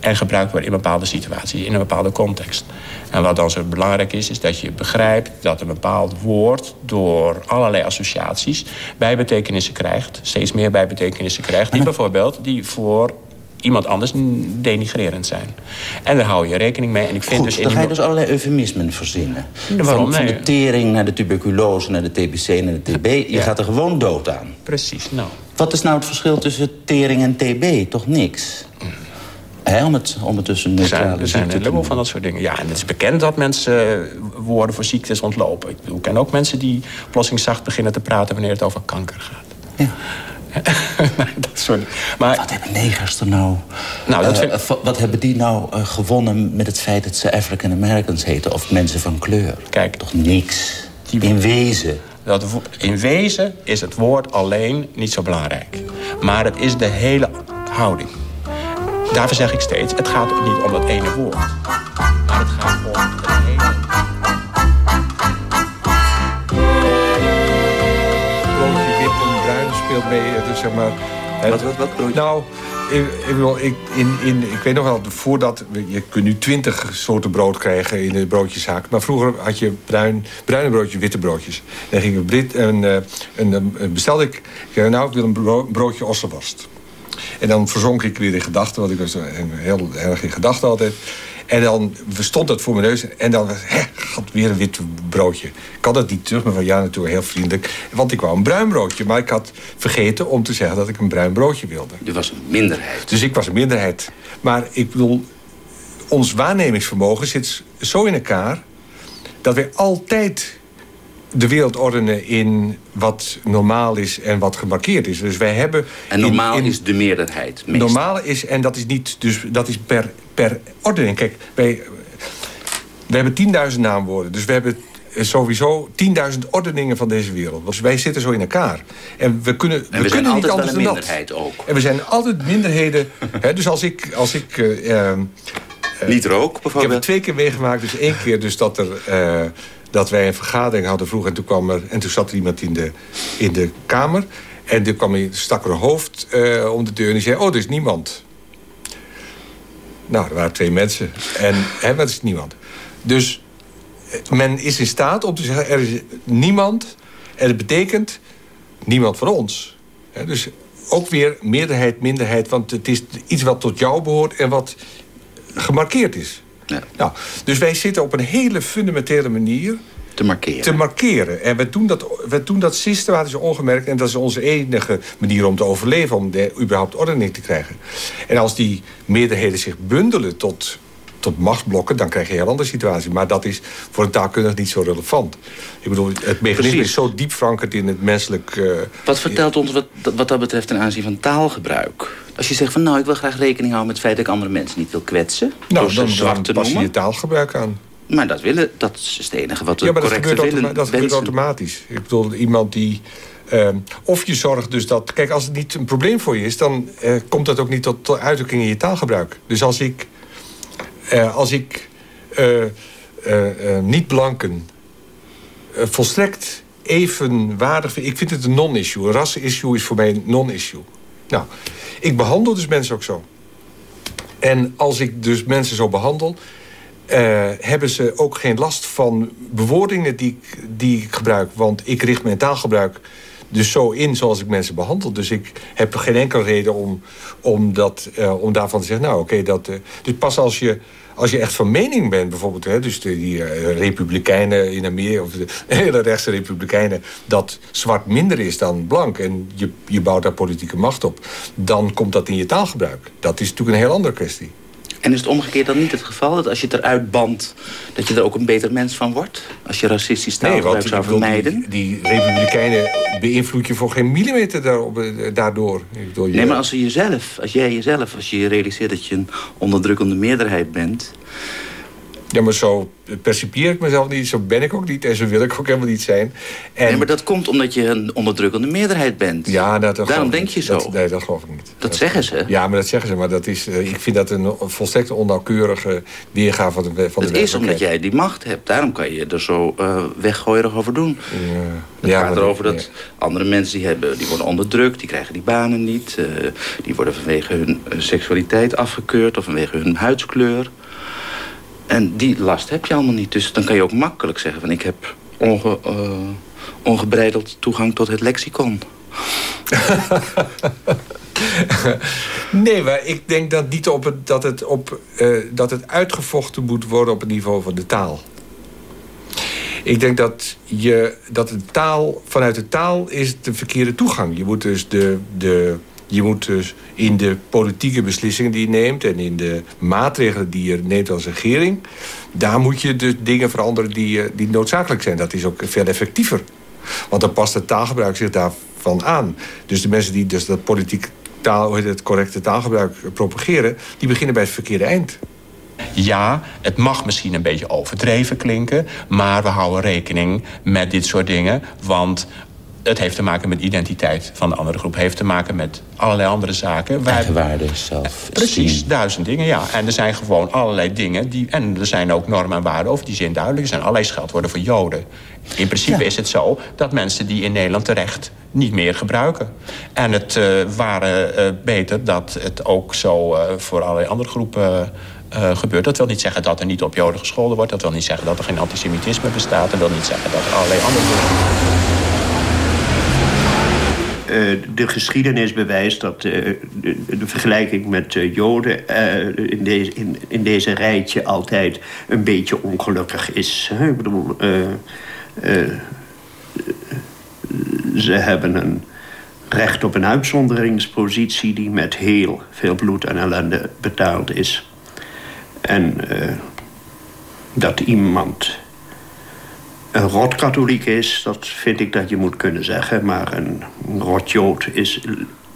En gebruikt worden in bepaalde situaties, in een bepaalde context. En wat dan zo belangrijk is, is dat je begrijpt dat een bepaald woord... door allerlei associaties bijbetekenissen krijgt. Steeds meer bijbetekenissen krijgt. Die bijvoorbeeld die voor iemand anders denigrerend zijn. En daar hou je rekening mee. En ik vind Goed, dus in dan ga je dus allerlei eufemismen verzinnen. waarom? Van, de tering naar de tuberculose, naar de TBC, naar de TB. Je gaat er gewoon dood aan. Precies, nou. Wat is nou het verschil tussen tering en TB? Toch niks? He, om, het, om het neutrale Er zijn, er zijn een van dat soort dingen. Ja, en het is bekend dat mensen eh, woorden voor ziektes ontlopen. Ik, ik ken ook mensen die plotseling zacht beginnen te praten... wanneer het over kanker gaat. Ja. <laughs> dat soort, maar, wat hebben negers er nou... nou dat uh, Wat hebben die nou uh, gewonnen met het feit dat ze African Americans heten... of mensen van kleur? Kijk, Toch niks. in wezen. Dat, in wezen is het woord alleen niet zo belangrijk. Maar het is de hele houding. daarvoor zeg ik steeds, het gaat niet om dat ene woord. Maar het gaat om het hele... mee. Dus zeg maar, Wat, wat, wat broodje? Nou, ik, ik, bedoel, ik, in, in, ik weet nog wel, voordat... Je kunt nu twintig soorten brood krijgen in de broodjeszaak. Maar vroeger had je bruin, bruine broodjes, witte broodjes. Dan ging ik Brit en, eh, en dan bestelde ik... nou, ik wil een bro- broodje ossenworst. En dan verzonk ik weer in gedachten, want ik was heel erg in gedachten altijd. En dan stond dat voor mijn neus. En dan was hè, god, weer een wit broodje. Ik had dat niet terug, maar van ja, natuurlijk heel vriendelijk. Want ik wou een bruin broodje. Maar ik had vergeten om te zeggen dat ik een bruin broodje wilde. Je was een minderheid. Dus ik was een minderheid. Maar ik bedoel, ons waarnemingsvermogen zit zo in elkaar... dat wij altijd de wereld ordenen in wat normaal is en wat gemarkeerd is. Dus wij hebben... En normaal is de meerderheid. meestal. Normaal is, en dat is niet, dus dat is per, per ordening. Kijk, wij, we hebben 10.000 naamwoorden. Dus we hebben sowieso 10.000 ordeningen van deze wereld. Dus wij zitten zo in elkaar. En we kunnen, En we, kunnen niet anders dan dat. minderheid ook. En we zijn altijd minderheden. <laughs> hè, dus als ik... Als ik eh, ehm, eh, Niet rook, ik heb bijvoorbeeld. het twee keer meegemaakt. Dus één keer dus dat, er, eh, dat wij een vergadering hadden vroeg. En toen, kwam er, en toen zat er iemand in de, in de kamer. En toen kwam hij, stak er een hoofd eh, om de deur. En zei, oh, er is niemand. Nou, er waren twee mensen. En er is niemand. Dus eh, men is in staat om te zeggen, er is niemand. En dat betekent niemand van ons. Dus ook weer meerderheid, minderheid. Want het is iets wat tot jou behoort en wat gemarkeerd is. Nou, dus wij zitten op een hele fundamentele manier te markeren. Te markeren. En we doen, dat, we doen dat systematisch ongemerkt. En dat is onze enige manier om te overleven. Om de, überhaupt ordening te krijgen. En als die meerderheden zich bundelen tot, tot machtsblokken... dan krijg je een heel andere situatie. Maar dat is voor een taalkundige niet zo relevant. Ik bedoel, het mechanisme Precies. is zo diep verankerd in het menselijk... eh, Wat vertelt ons wat, wat dat betreft ten aanzien van taalgebruik? Als je zegt van nou, ik wil graag rekening houden met het feit dat ik andere mensen niet wil kwetsen. nou, dan, dan pas je je taalgebruik aan. Maar dat, willen, dat is het enige wat we Ja, maar dat gebeurt, willen. dat gebeurt automatisch. Ik bedoel, iemand die... ehm, of je zorgt dus dat... Kijk, als het niet een probleem voor je is... dan eh, komt dat ook niet tot, tot uitdrukking in je taalgebruik. Dus als ik... eh, als ik eh, eh, niet-blanken volstrekt evenwaardig vind... Ik vind het een non-issue. Een rassen-issue is voor mij een non-issue. Nou, ik behandel dus mensen ook zo. En als ik dus mensen zo behandel... eh, hebben ze ook geen last van bewoordingen die, die ik gebruik. Want ik richt mijn taalgebruik dus zo in zoals ik mensen behandel. Dus ik heb geen enkele reden om, om, dat, eh, om daarvan te zeggen... nou oké, dat... eh, dus pas als je, als je echt van mening bent, bijvoorbeeld... Hè, dus die eh, republikeinen in Amerika... of de <laughs> hele rechtse republikeinen... dat zwart minder is dan blank... en je, je bouwt daar politieke macht op... dan komt dat in je taalgebruik. Dat is natuurlijk een heel andere kwestie. En is het omgekeerd dan niet het geval dat als je het eruit bandt... dat je er ook een beter mens van wordt? Als je racistisch taalgebruik zou ik bedoel, vermijden? Die, die republikeinen beïnvloed je voor geen millimeter daarop, eh, daardoor. Je- Nee, maar als je jezelf, als jij jezelf, als je je realiseert dat je een onderdrukkende meerderheid bent... Ja, maar zo percipieer ik mezelf niet. Zo ben ik ook niet. En zo wil ik ook helemaal niet zijn. En... Nee, maar dat komt omdat je een onderdrukkende meerderheid bent. Ja, dat, dat Daarom denk je zo. Dat, nee, dat geloof ik niet. Dat zeggen ze. Ja, maar dat zeggen ze. Maar dat is, eh, ik vind dat een volstrekt onnauwkeurige weergave van de, van de Het is omdat jij die macht hebt. Daarom kan je er zo eh weggooierig over doen. Het Ja, gaat maar erover dat- andere mensen die, hebben, die worden onderdrukt, die krijgen die banen niet. eh, die worden vanwege hun seksualiteit afgekeurd of vanwege hun huidskleur. En die last heb je allemaal niet. Dus dan kan je ook makkelijk zeggen van ik heb onge, eh, ongebreideld toegang tot het lexicon. <laughs> Nee, maar ik denk dat, niet op het, dat, het op, eh, dat het uitgevochten moet worden op het niveau van de taal. Ik denk dat, je, dat de taal, vanuit de taal is de verkeerde toegang. Je moet dus, de, de, je moet dus in de politieke beslissingen die je neemt... en in de maatregelen die je neemt als regering... daar moet je dus dingen veranderen die, eh, die noodzakelijk zijn. Dat is ook veel effectiever. Want dan past het taalgebruik zich daarvan aan. Dus de mensen die dus dat politiek taal, het, correcte taalgebruik propageren... die beginnen bij het verkeerde eind. Ja, het mag misschien een beetje overdreven klinken... maar we houden rekening met dit soort dingen. Want het heeft te maken met identiteit van de andere groep. heeft te maken met allerlei andere zaken. Eigenwaarde, zelf. Precies, duizend dingen, ja. En er zijn gewoon allerlei dingen. Die, en er zijn ook normen en waarden over die zin duidelijk. Er zijn allerlei scheldwoorden voor Joden. In principe is het zo dat mensen die in Nederland terecht niet meer gebruiken. En het uh, waren uh, beter dat het ook zo uh, voor allerlei andere groepen gebeurt. Dat wil niet zeggen dat er niet op Joden gescholden wordt. Dat wil niet zeggen dat er geen antisemitisme bestaat. Dat wil niet zeggen dat er allerlei andere de geschiedenis bewijst dat uh, de, de, vergelijking met uh, Joden in, deze, in, in, deze rijtje altijd een beetje ongelukkig is. Ik bedoel, ze hebben een recht op een uitzonderingspositie die met heel veel bloed en ellende betaald is. En dat iemand een rot-katholiek is, dat vind ik dat je moet kunnen zeggen. Maar een rot-jood is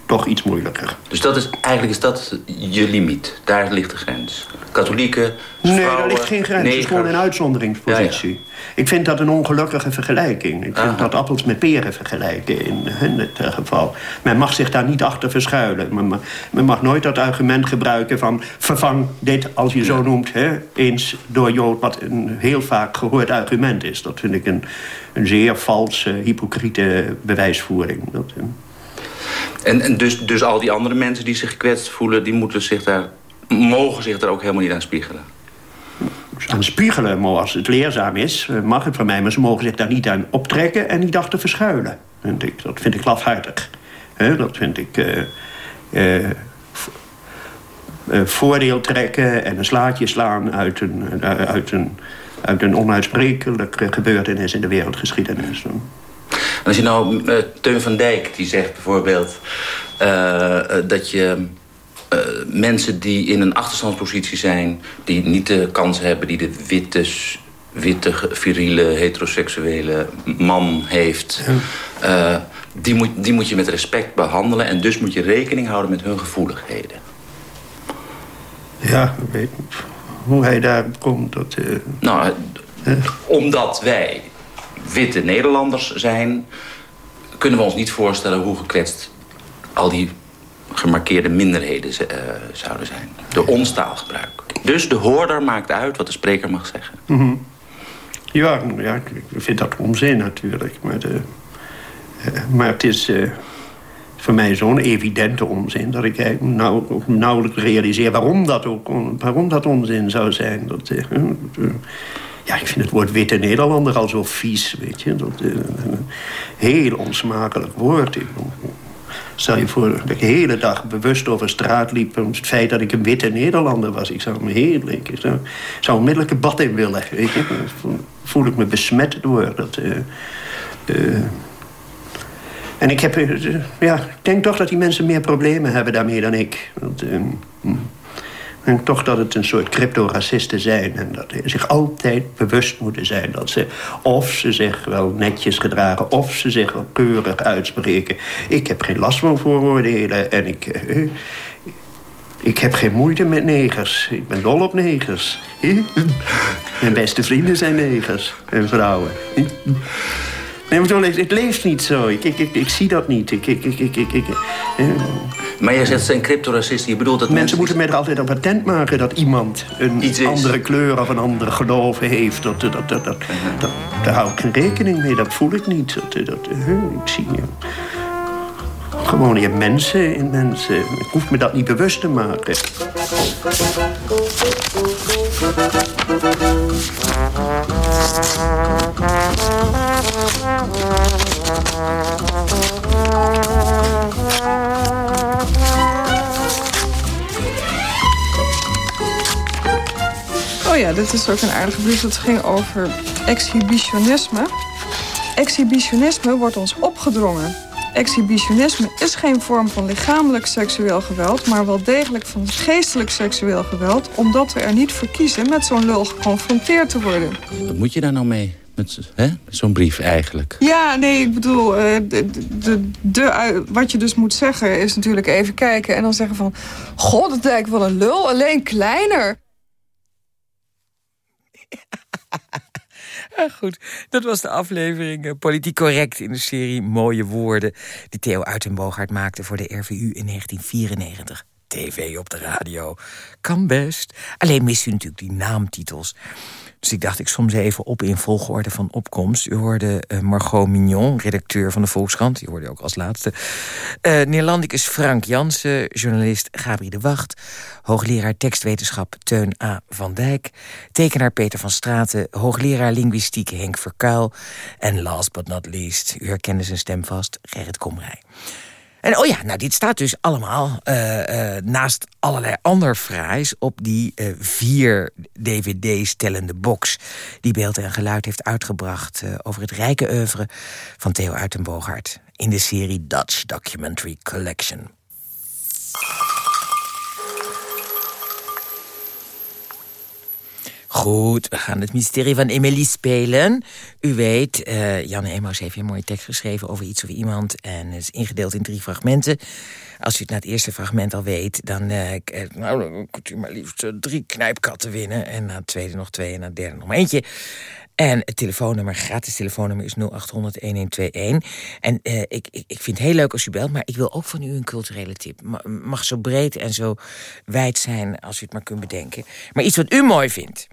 toch iets moeilijker. Dus dat is, eigenlijk is dat je limiet. Daar ligt de grens. Katholieken, Nee, daar ligt geen grens. Het is gewoon een uitzonderingspositie. Ja, ja. Ik vind dat een ongelukkige vergelijking. Ik vind Aha. dat appels met peren vergelijken in, in dit geval. Men mag zich daar niet achter verschuilen. Men mag, men mag nooit dat argument gebruiken van... vervang dit, als je zo noemt, hè, eens door Jood... wat een heel vaak gehoord argument is. Dat vind ik een, een zeer valse, hypocriete bewijsvoering. Dat, en, en dus, dus al die andere mensen die zich gekwetst voelen... die moeten zich daar, mogen zich daar ook helemaal niet aan spiegelen? aan spiegelen, maar als het leerzaam is, mag het van mij... maar ze mogen zich daar niet aan optrekken en niet achter verschuilen. Ik. Dat vind ik lafhartig. Dat vind ik... Uh, voordeel trekken en een slaatje slaan uit een, uit een, uit een onuitsprekelijke gebeurtenis in de wereldgeschiedenis. Als je nou Teun van Dijk, die zegt bijvoorbeeld dat je uh, mensen die in een achterstandspositie zijn... die niet de kans hebben die de witte, witte viriele, heteroseksuele man heeft... Ja. Die, moet, die moet je met respect behandelen... en dus moet je rekening houden met hun gevoeligheden. Ja, ik weet niet hoe hij daar komt. Dat. Nou, omdat wij witte Nederlanders zijn... kunnen we ons niet voorstellen hoe gekwetst al die gemarkeerde minderheden uh, zouden zijn. De ons taalgebruik. Dus de hoorder maakt uit wat de spreker mag zeggen. -hmm. ja, ja, ik vind dat onzin natuurlijk. Maar, de, uh, maar het is uh, voor mij zo'n evidente onzin... dat ik nou, nauwelijks realiseer waarom dat, ook, waarom dat onzin zou zijn. Ja, ik vind het woord witte Nederlander al zo vies, weet je. Dat, een heel onsmakelijk woord. Stel je voor dat ik de hele dag bewust over straat liep... om het feit dat ik een witte Nederlander was. Ik zou me heerlijk... Ik zou, zou onmiddellijk een bad in willen. Weet je? Voel ik me besmet door. Dat, uh, uh, en ik heb... Ja, ik denk toch dat die mensen meer problemen hebben daarmee dan ik. Want, denk toch dat het een soort crypto-racisten zijn. En dat ze zich altijd bewust moeten zijn dat ze... of ze zich wel netjes gedragen... of ze zich wel keurig uitspreken. Ik heb geen last van vooroordelen. En ik... Uh, ik heb geen moeite met negers. Ik ben dol op negers. <laughs> Mijn beste vrienden zijn negers. En vrouwen. Nee, maar het leeft niet zo. Ik, ik, ik, ik zie dat niet. Ik, ik, ik, ik, ik, ik, maar jij zegt zijn cryptoracisten. Je bedoelt dat mensen... Moeten mij er altijd op patent maken... dat iemand een andere kleur of een andere geloof heeft. Dat, dat, dat, dat, dat, dat, daar hou ik geen rekening mee. Dat voel ik niet. Dat, dat, ik zie gewoon je mensen in mensen. Ik hoef me dat niet bewust te maken. Oh ja, dit is ook een aardige brief. Dat ging over exhibitionisme. Exhibitionisme wordt ons opgedrongen. Exhibitionisme is geen vorm van lichamelijk seksueel geweld... maar wel degelijk van geestelijk seksueel geweld... omdat we er niet voor kiezen met zo'n lul geconfronteerd te worden. Wat moet je daar nou mee? Met zo'n brief eigenlijk? Ja, nee, ik bedoel, uh, de, de, de, wat je dus moet zeggen is natuurlijk even kijken... en dan zeggen van, god, dat lijkt wel een lul, alleen kleiner. <laughs> <laughs> Goed, dat was de aflevering eh, Politiek Correct in de serie Mooie Woorden... die Theo Uitenboogaard maakte voor de RVU in 1994. TV op de radio. Kan best. Alleen mist u natuurlijk die naamtitels. Dus ik dacht, ik soms even op in volgorde van opkomst. U hoorde uh, Margot Mignon, redacteur van de Volkskrant. Die hoorde ook als laatste. Uh, Neerlandicus Frank Jansen, journalist Gabriel de Wacht... hoogleraar tekstwetenschap Teun A. van Dijk... tekenaar Peter van Straten, hoogleraar linguïstiek Henk Verkuil... en last but not least, u herkende zijn stem vast, Gerrit Komrij. En oh ja, nou dit staat dus allemaal uh, uh, naast allerlei ander fraais... op die uh, vier dvd's tellende box... die Beeld en Geluid heeft uitgebracht over het rijke oeuvre... van Theo Uitenboogaard in de serie Dutch Documentary Collection. Goed, we gaan het mysterie van Emily spelen. U weet, uh, Janne Emos heeft een mooie tekst geschreven over iets of iemand... en is ingedeeld in drie fragmenten. Als u het na het eerste fragment al weet... dan, uh, nou, dan kunt u maar liefst drie knijpkatten winnen... en na het tweede nog twee en na het derde nog maar eentje. En het telefoonnummer, gratis telefoonnummer is 0800-1121. En uh, ik, ik, ik vind het heel leuk als u belt, maar ik wil ook van u een culturele tip. Mag zo breed en zo wijd zijn als u het maar kunt bedenken. Maar iets wat u mooi vindt.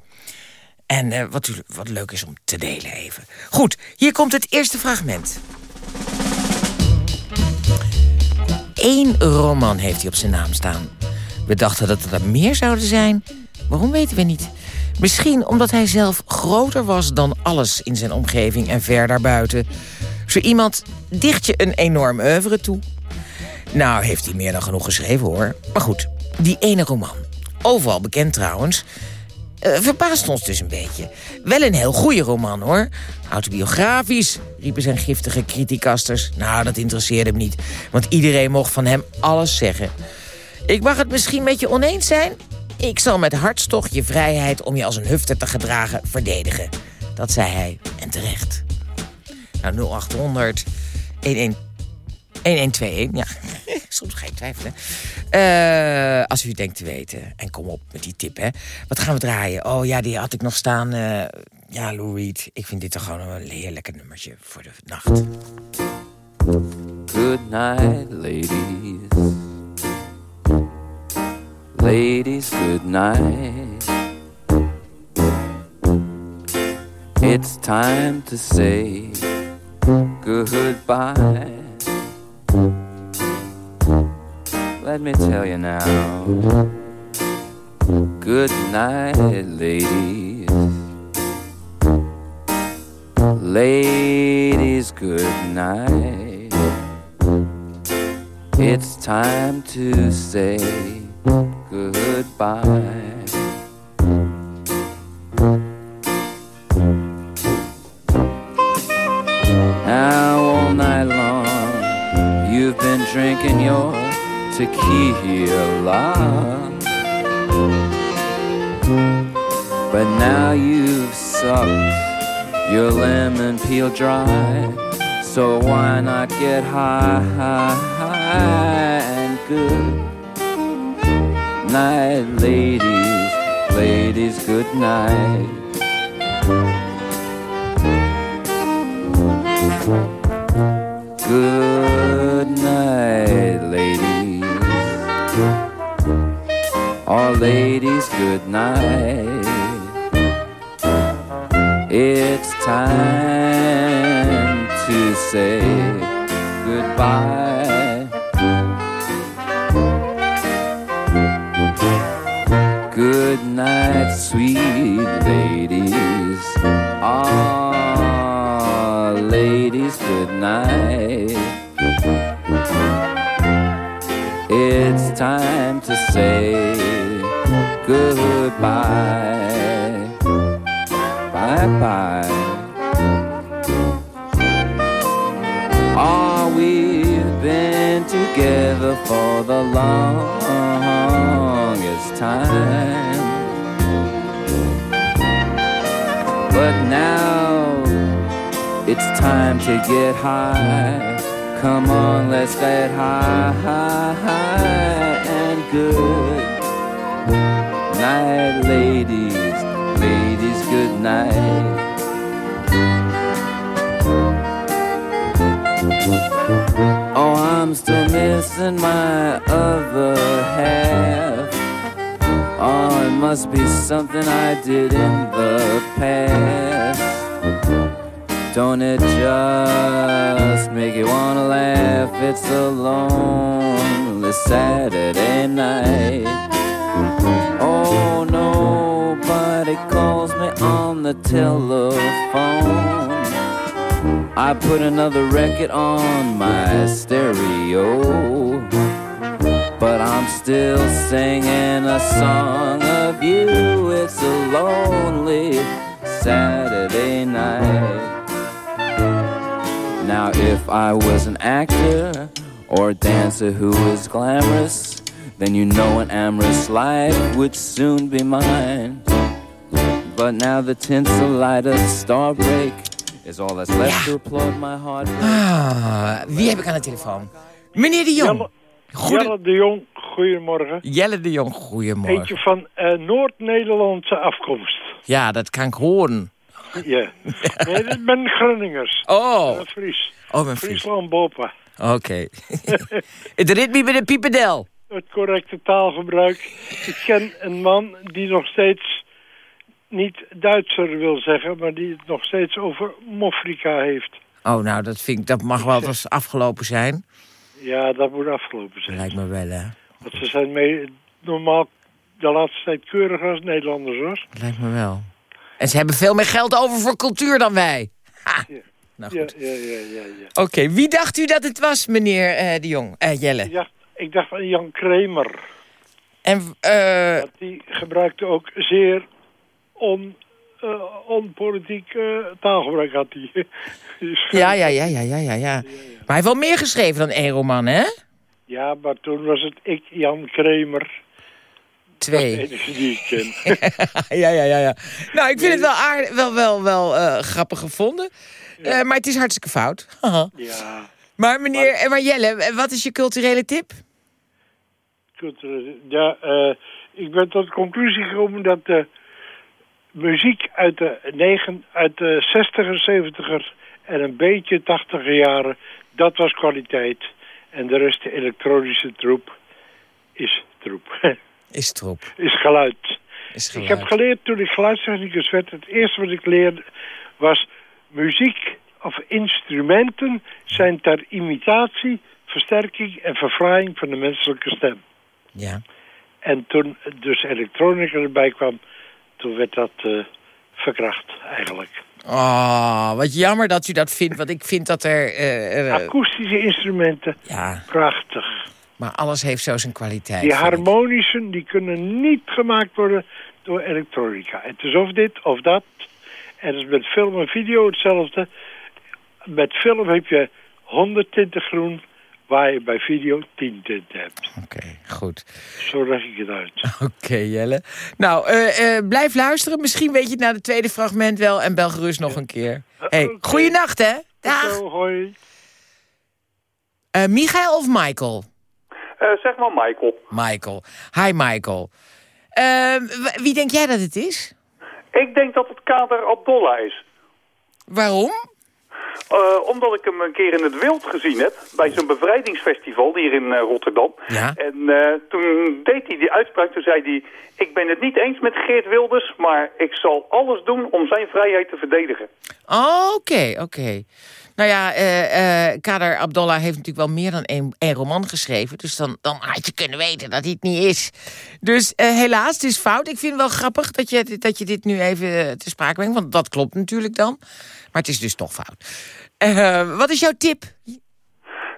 En uh, wat, wat leuk is om te delen even. Goed, hier komt het eerste fragment. Eén roman heeft hij op zijn naam staan. We dachten dat er meer zouden zijn. Waarom weten we niet? Misschien omdat hij zelf groter was dan alles in zijn omgeving en ver daarbuiten. Zo iemand dicht je een enorm oeuvre toe. Nou, heeft hij meer dan genoeg geschreven hoor. Maar goed, die ene roman. Overal bekend trouwens. Uh, verbaast ons dus een beetje. Wel een heel goede roman, hoor. Autobiografisch, riepen zijn giftige criticasters. Nou, dat interesseerde hem niet. Want iedereen mocht van hem alles zeggen. Ik mag het misschien met je oneens zijn... Ik zal met hartstocht je vrijheid om je als een hufter te gedragen verdedigen. Dat zei hij, en terecht. Nou, 0800 11 1121, ja. <laughs> Soms geen twijfelen. Uh, als u denkt te weten. En kom op met die tip, hè. Wat gaan we draaien? Oh ja, die had ik nog staan. Uh, ja, Lou Reed. Ik vind dit toch gewoon een heerlijke nummertje voor de nacht. Good night, ladies. Ladies, good night. It's time to say goodbye. Let me tell you now. Good night, ladies. Ladies, good night. It's time to say goodbye. Drinking your tequila. But now you've sucked your lemon peel dry. So why not get high, high, high and good? Night, ladies, ladies, good night. Good ladies, good night. It's time to say goodbye. Good night, sweet ladies. Ah, ladies, good night. It's time to say longest time. But now it's time to get high. Come on, let's get high, high, high and good. Night, ladies, still my other half. Oh, it must be something I did in the past. Don't it just make you wanna laugh? It's a lonely Saturday night. Oh, nobody calls me on the telephone. I put another record on my stereo. But I'm still singing a song of you. It's a lonely Saturday night. Now, if I was an actor or a dancer who was glamorous, then you know an amorous life would soon be mine. But now the tinsel light of Starbreak is all that's left to applaud my heart. Ah, wie heb ik aan de telefoon? Meneer de Jong. Goede... Jelle de Jong, goedemorgen. Jelle de Jong, goedemorgen. Eentje van uh, Noord-Nederlandse afkomst. Ja, dat kan ik horen. Ja. <laughs> Nee, ik ben Groningers. Oh. Uh, Fries. Oh, ben Fries. Friesland Bopa. Oké. Okay. <laughs> het ritme met de piependel. Het correcte taalgebruik. Ik ken een man die nog steeds niet Duitser wil zeggen, maar die het nog steeds over Mofrika heeft. Oh, nou, dat, vind ik, dat mag wel <laughs> eens afgelopen zijn. Ja, dat moet afgelopen zijn. Lijkt me wel, hè. Want ze zijn mee, normaal de laatste tijd keuriger als Nederlanders, hoor. Lijkt me wel. En ze hebben veel meer geld over voor cultuur dan wij. Ha. Ja. Nou goed. Ja, ja, ja, ja, ja. Oké, okay, wie dacht u dat het was, meneer uh, de Jong? Uh, Jelle. Ja, ik dacht aan Jan Kramer. En, uh... Want die gebruikte ook zeer on, uh, onpolitiek uh, taalgebruik had hij. <laughs> ja, ja, ja, ja, ja, ja, ja. Maar hij heeft wel meer geschreven dan één roman, hè? Ja, maar toen was het ik, Jan Kramer. Twee. Dat is die ik ken. <laughs> ja, ja, ja, ja. Nou, ik vind het wel, aard, wel, wel, wel uh, grappig gevonden. Ja. Maar het is hartstikke fout. <laughs> ja. Maar meneer, maar, maar Jelle, wat is je culturele tip? Culturele, ja, ik ben tot de conclusie gekomen dat de muziek uit de, negen, uit de 60er, 70er en een beetje 80er jaren, dat was kwaliteit. En de rest, de elektronische troep, is troep. <laughs> Is troep. Is geluid. Is geluid. Ik heb geleerd toen ik geluidstechnicus werd, het eerste wat ik leerde was muziek of instrumenten zijn ter imitatie, versterking en verfraaiing van de menselijke stem. Ja. En toen dus elektronica erbij kwam, toen werd dat uh, verkracht eigenlijk. Oh, wat jammer dat u dat vindt, want ik vind dat er... Uh, uh, Akoestische instrumenten, ja. prachtig. Maar alles heeft zo zijn kwaliteit. Die harmonischen, die kunnen niet gemaakt worden door elektronica. Het is of dit of dat. En het is met film en video hetzelfde. Met film heb je 100 tinten groen, waar je bij video 10 tinten hebt. Oké, okay, goed. Zo leg ik het uit. <laughs> Oké, okay, Jelle. Nou, uh, uh, blijf luisteren. Misschien weet je het na het tweede fragment wel. En bel gerust nog een keer. Hey, okay. goeienacht, hè? Dag. Zo, hoi. Uh, Michael of Michael? zeg maar Michael. Michael. Hi, Michael. Ehm, wie denk jij dat het is? Ik denk dat het Kader Abdollah is. Waarom? Uh, omdat ik hem een keer in het wild gezien heb. Bij zo'n bevrijdingsfestival hier in uh, Rotterdam. Ja? En uh, toen deed hij die uitspraak. Toen zei hij... Ik ben het niet eens met Geert Wilders. Maar ik zal alles doen om zijn vrijheid te verdedigen. Oké, oké. Okay. Nou ja, Kader Abdollah heeft natuurlijk wel meer dan één, één roman geschreven. Dus dan, dan had je kunnen weten dat hij het niet is. Dus helaas, het is fout. Ik vind het wel grappig dat je, dat je dit nu even te sprake brengt. Want dat klopt natuurlijk dan. Maar het is dus toch fout. Uh, wat is jouw tip?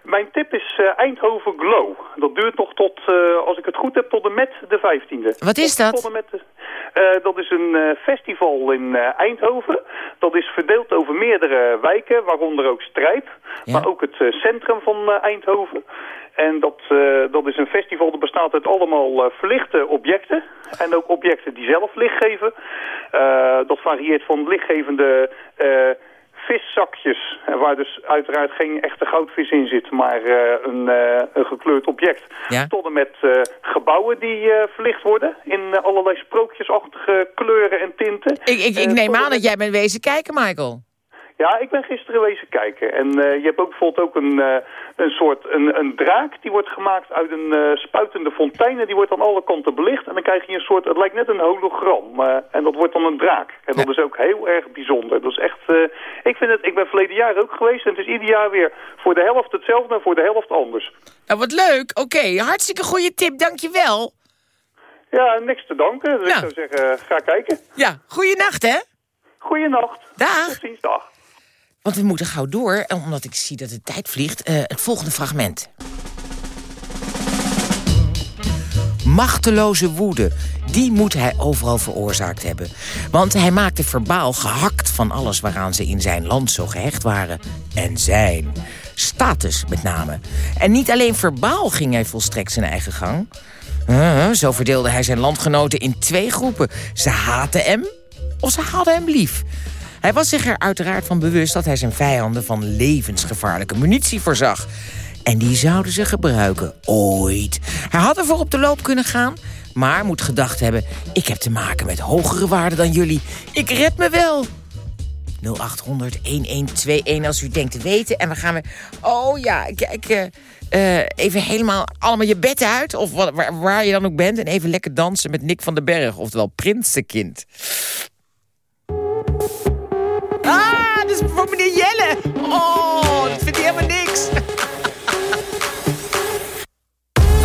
Mijn tip is uh, Eindhoven Glow. Dat duurt nog tot, uh, als ik het goed heb, tot en met de 15e. Wat is dat? Tot en met de, uh, dat is een festival in Eindhoven. Dat is verdeeld over meerdere wijken, waaronder ook Strijp. Ja. Maar ook het centrum van Eindhoven. En dat, dat is een festival dat bestaat uit allemaal verlichte objecten. En ook objecten die zelf licht geven. dat varieert van lichtgevende viszakjes, waar dus uiteraard geen echte goudvis in zit, maar uh, een, uh, een, gekleurd object. Ja? Tot en met uh, gebouwen die verlicht worden in allerlei sprookjesachtige kleuren en tinten. Ik, ik, ik neem aan dat jij bent wezen kijken, Michael. Ja, ik ben gisteren wezen kijken. En eh, je hebt ook bijvoorbeeld ook een, eh, een soort een, een draak. Die wordt gemaakt uit een uh, spuitende fontein. En die wordt aan alle kanten belicht. En dan krijg je een soort, het lijkt net een hologram. en dat wordt dan een draak. En dat is ook heel erg bijzonder. Dat is echt, ik vind het, ik ben verleden jaar ook geweest. En het is ieder jaar weer voor de helft hetzelfde en voor de helft anders. Nou, wat leuk. Oké, hartstikke goede tip. Dankjewel. Ja, niks te danken. Dus ik zou zeggen, ga kijken. Ja, goeienacht hè. Goeienacht. Dag. Tot ziens, dag. Want we moeten gauw door, omdat ik zie dat de tijd vliegt. Uh, het volgende fragment. Machteloze woede, die moet hij overal veroorzaakt hebben. Want hij maakte verbaal gehakt van alles waaraan ze in zijn land zo gehecht waren. En zijn. Status met name. En niet alleen verbaal ging hij volstrekt zijn eigen gang. Uh, zo verdeelde hij zijn landgenoten in twee groepen. Ze haatten hem of ze hadden hem lief. Hij was zich er uiteraard van bewust dat hij zijn vijanden van levensgevaarlijke munitie voorzag. En die zouden ze gebruiken, ooit. Hij had ervoor op de loop kunnen gaan, maar moet gedacht hebben... ik heb te maken met hogere waarden dan jullie. Ik red me wel. 0800-1121 als u denkt te weten. En we gaan weer... Oh ja, kijk... Uh, uh, even helemaal allemaal je bed uit. Of waar, waar, je dan ook bent. En even lekker dansen met Nick van den Berg. Oftewel Prinsenkind. Ah, dat is voor meneer Jelle. Oh, dat vindt hij helemaal niks.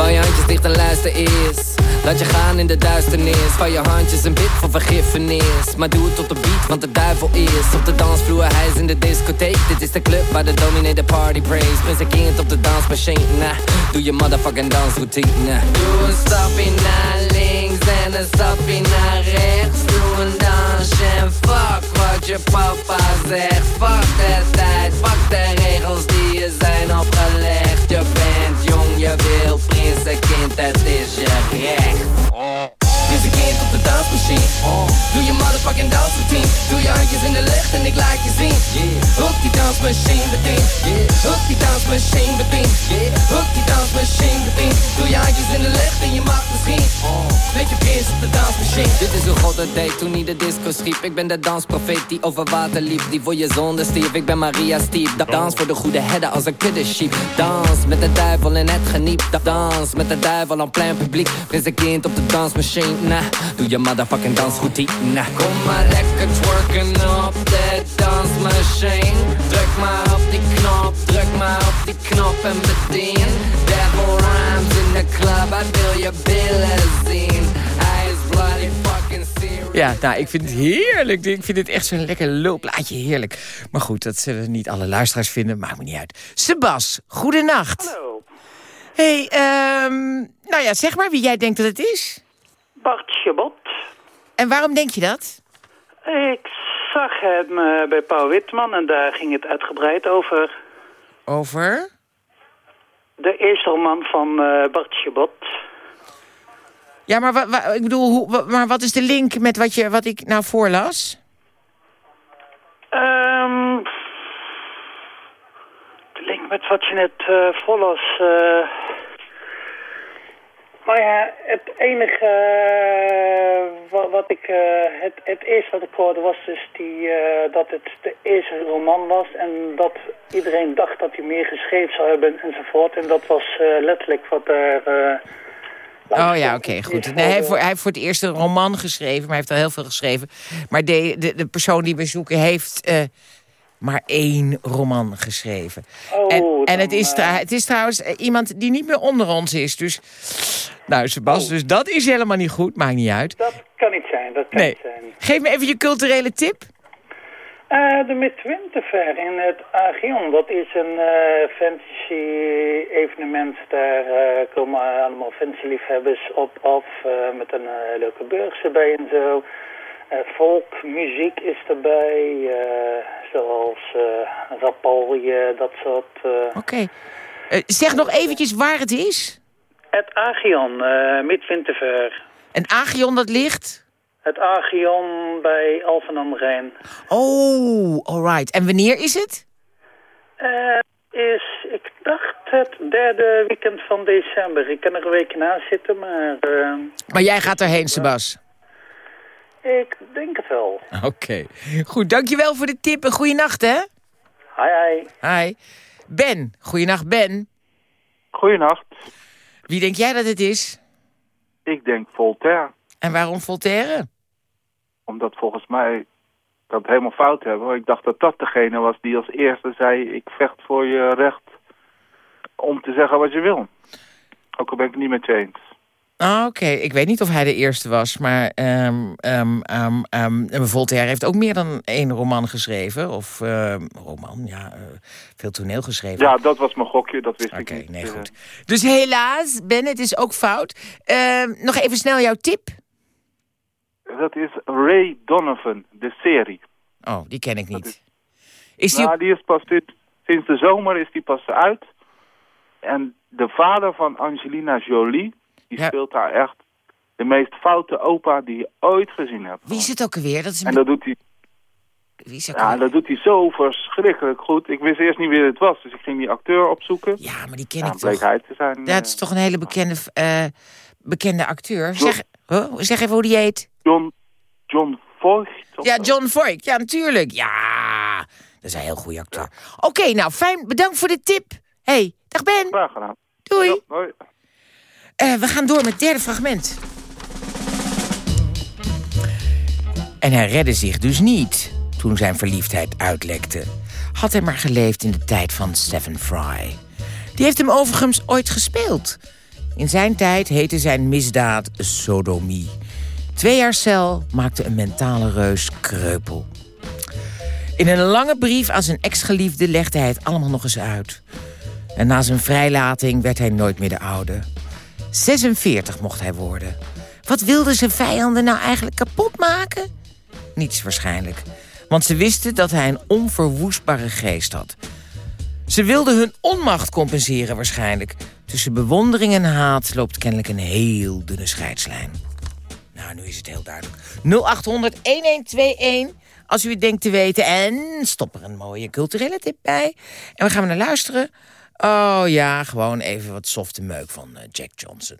Van je handjes dicht en luister eens. Laat je gaan in de duisternis. Van je handjes een bit van vergiffenis. Maar doe het tot de beat, want de duivel is op de dansvloer. Hij is in de discotheek. Dit is de club waar de dominee de party praise. Prins kind op de dansmachine. Doe je motherfucking dansroutine. Doe een stapje naar links en een stapje naar rechts. Doe een dansje en fuck wat je papa zegt. Fuck de tijd, fuck de regels die je zijn opgelegd. Je bent jong, je wil prinsenkind, het is je een op de dansmachine. Doe je motherfucking dansroutine. Doe je handjes in de lucht en ik laat je zien. Hoek die dansmachine bedien. Hoek die dansmachine bedien. Hoek die dansmachine bedien. Doe je handjes in de lucht en je mag misschien. Weet je prins op de dansmachine. Dit is hoe God het deed toen hij de disco schiep. Ik ben de dansprofeet die over water liep. Die voor je zonde stierf. Ik ben Maria Stief. Dans voor de goede herder als een kudde sheep. Dans met de duivel in het geniep. Dans met de duivel aan plein publiek. Prins een kind op de dansmachine. Nah, doe je motherfucking dansroutine. Kom maar lekker twerken op de dansmachine. Druk maar op die knop, druk maar op die knop en bedien. Devil rhymes in de club, hij wil je billen zien. Hij is bloody fucking serious. Ja, nou, ik vind het heerlijk. Ik vind het echt zo'n lekker lulplaatje heerlijk. Maar goed, dat zullen niet alle luisteraars vinden. Maakt me niet uit. Sebas, goedenacht. Hallo. hey, um, nou ja, zeg maar wie jij denkt dat het is. Bart Chabot. En waarom denk je dat? Ik zag hem uh, bij Paul Witman en daar ging het uitgebreid over. Over? De eerste roman van uh, Bart Chabot. Ja, maar, wa, wa, ik bedoel, hoe, maar wat is de link met wat, je, wat ik nou voorlas? Um, de link met wat je net uh, voorlas... Uh, maar ja, het enige uh, wat, wat, ik, uh, het, het eerste wat ik hoorde was dus die, uh, dat het de eerste roman was. En dat iedereen dacht dat hij meer geschreven zou hebben enzovoort. En dat was letterlijk wat daar... oh ja, oké, okay, goed. Nee, hij, heeft voor, hij heeft voor het eerst een roman geschreven, maar hij heeft al heel veel geschreven. Maar de, de, de persoon die we zoeken heeft maar één roman geschreven. Oh, en en het, is het is trouwens iemand die niet meer onder ons is. Dus, nou, Sebas, dus dat is helemaal niet goed. Maakt niet uit. Dat kan niet zijn, dat kan nee. niet zijn. Geef me even je culturele tip. Uh, de Midwinterfair in het Agion. Dat is een uh, fantasy-evenement. Daar uh, komen allemaal fantasy-liefhebbers op af. met een leuke burgers erbij en zo. Volkmuziek is erbij. zoals Rapalje, dat soort... Oké. Okay. zeg nog eventjes waar het is. Het Agion, Midwinterfair. En Agion, dat ligt... Het Agion bij Alphen aan de Rijn. Oh, alright. En wanneer is het? Uh, is, ik dacht het derde weekend van december. Ik kan er een week na zitten, maar... Uh, maar jij gaat erheen, Sebas? Ik denk het wel. <laughs> Oké. Goed, dankjewel voor de tip en goeienacht, hè? Hi, hi. Hi. Ben. Goeienacht, Ben. Goeienacht. Wie denk jij dat het is? Ik denk Voltaire. En waarom Voltaire? Omdat volgens mij ik kan het helemaal fout hebben. maar Ik dacht dat dat degene was die als eerste zei... ik vecht voor je recht om te zeggen wat je wil. Ook al ben ik het niet met je eens. Ah, Oké, ik weet niet of hij de eerste was, maar um, um, um, um, Voltaire heeft ook meer dan één roman geschreven. Of ehm, roman, ja, eh, veel toneel geschreven. Ja, dat was mijn gokje, dat wist ik niet. nee, Eh, goed. Dus helaas, Ben, het is ook fout. Ehm, nog even snel jouw tip. Dat is Ray Donovan, de serie. Oh, die ken ik niet. Is die... Nou, die is pas dit, sinds de zomer is die pas uit. En de vader van Angelina Jolie, die speelt daar echt de meest foute opa die je ooit gezien hebt. Wie is het ook alweer? Dat is En dat doet hij... Wie is Ja, dat doet hij zo verschrikkelijk goed. Ik wist eerst niet wie het was, dus ik ging die acteur opzoeken. Ja, maar die ken ja, ik toch. hij te zijn. Dat is toch een hele bekende, eh, bekende acteur. Zeg, huh? zeg even hoe die heet. John, John Voight. Ja, John Voight. Ja, natuurlijk. Ja, dat is een heel goede acteur. Oké, nou fijn. Bedankt voor de tip. hey, dag Ben. Graag gedaan. Doei. Eh, we gaan door met het derde fragment. En hij redde zich dus niet toen zijn verliefdheid uitlekte. Had hij maar geleefd in de tijd van Stephen Fry. Die heeft hem overigens ooit gespeeld. In zijn tijd heette zijn misdaad sodomie. Twee jaar cel maakte een mentale reus kreupel. In een lange brief aan zijn ex-geliefde legde hij het allemaal nog eens uit. En na zijn vrijlating werd hij nooit meer de oude. 46 mocht hij worden. Wat wilden zijn vijanden nou eigenlijk kapot maken? Niets waarschijnlijk. Want ze wisten dat hij een onverwoestbare geest had. Ze wilden hun onmacht compenseren waarschijnlijk. Tussen bewondering en haat loopt kennelijk een heel dunne scheidslijn. Nou, nu is het heel duidelijk. 0800-1121 als u het denkt te weten. En stop er een mooie culturele tip bij. En we gaan naar luisteren. Oh ja, gewoon even wat softe meuk van eh, Jack Johnson.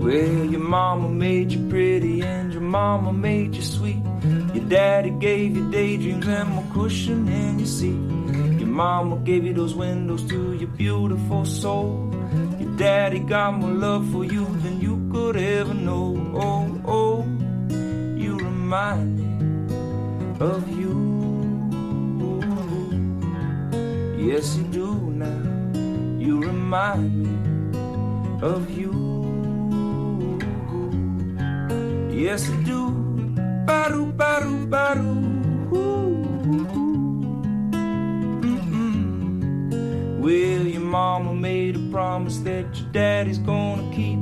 Well, your mama made you pretty and your mama made you sweet. Your daddy gave you daydreams and more cushion in your seat. Mama gave you those windows to your beautiful soul. Your daddy got more love for you than you could ever know. Oh, oh, you remind me of you. Yes, you do now. You remind me of you. Yes, I do. Baru, baru, baru. Mm-mm. Well, your mama made a promise that your daddy's gonna keep.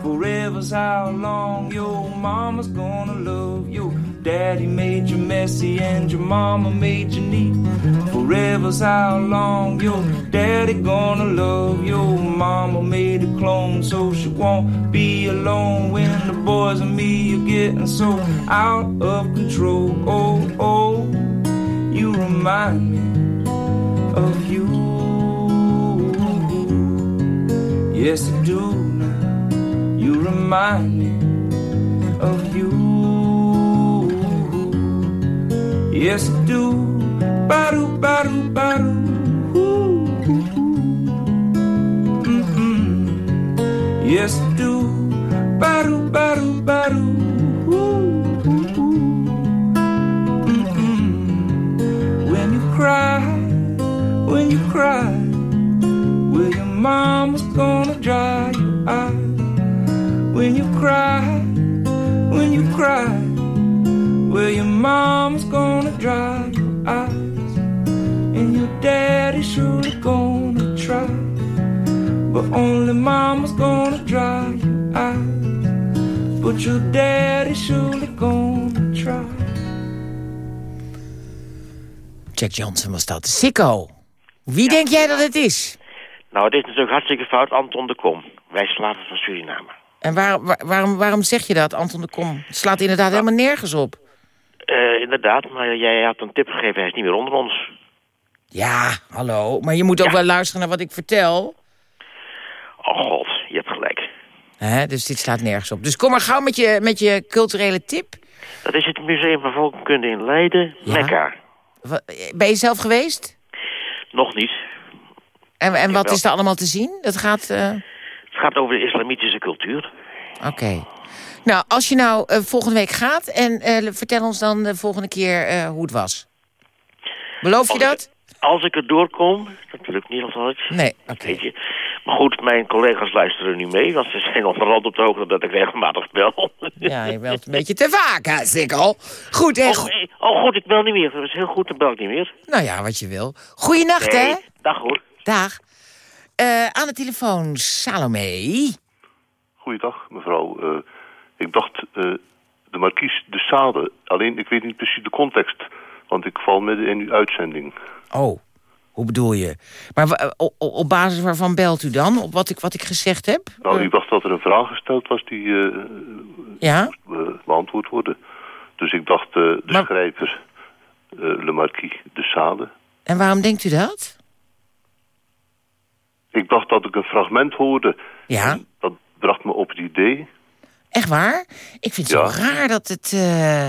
Forever's how long your mama's gonna love you. Daddy made you messy and your mama made you neat. Forever's how long your daddy gonna love you. mama made a clone so she won't be alone when the boys and me are getting so out of control. Oh, oh, you remind me of you. Yes, I do. You remind me of you. Yes, I do. Baru, baru, baru. Yes, I do. Baru, baru, baru. When you cry, when you cry, well, your mama's gonna dry your eyes. When you cry, when you cry. Well, your mom's gonna dry your eyes, and your daddy's surely gonna try. But only mama's gonna dry your eyes, but your daddy's surely gonna try. Jack Johnson was dat. Sikko. Wie denk jij dat het is? Nou, dit is natuurlijk hartstikke fout. Anton de Kom. Wij slaven van Suriname. En waar, waar- waarom, waarom zeg je dat, Anton de Kom? Het slaat inderdaad helemaal nergens op. Eh, inderdaad, maar jij had een tip gegeven. Hij is niet meer onder ons. Ja, hallo. Maar je moet ook wel luisteren naar wat ik vertel. Oh god, je hebt gelijk. Hè, dus dit slaat nergens op. Dus kom maar gauw met je, met je culturele tip. Dat is het Museum van Volkenkunde in Leiden. Mekka. Wa- Ben je zelf geweest? Nog niet. En, en wat is er allemaal te zien? Dat gaat... eh, Het gaat over de islamitische cultuur. Oké. Nou, als je nou eh, volgende week gaat... en eh, vertel ons dan de volgende keer hoe het was. Beloof je dat? Als ik er doorkom, dat lukt niet altijd. Nee, <laughs> Weet je. Maar goed, mijn collega's luisteren nu mee, want ze zijn <laughs> onderhand op de hoogte dat ik regelmatig bel. <laughs> Ja, je belt een beetje te vaak, hè, Sikkel. Goed, hè? Oh, nee. oh god, ik bel niet meer. Dat is heel goed, dan bel ik niet meer. Nou ja, wat je wil. Goeienacht, Nee, hè? Dag hoor. Dag. Eh, aan de telefoon, Salome. Goeiedag, mevrouw. Eh, ik dacht eh, de markies de Sade. Alleen, ik weet niet precies de context. Want ik val midden in uw uitzending. Oh, hoe bedoel je? Maar op, basis waarvan belt u dan? Op wat ik, wat ik gezegd heb? Nou, ik dacht dat er een vraag gesteld was die Ja? moest beantwoord worden. Dus ik dacht, de schrijver, Le Marquis de Sade. En waarom denkt u dat? Ik dacht dat ik een fragment hoorde. Ja? Dat bracht me op het idee. Echt waar? Ik vind het Ja. zo raar dat het... eh,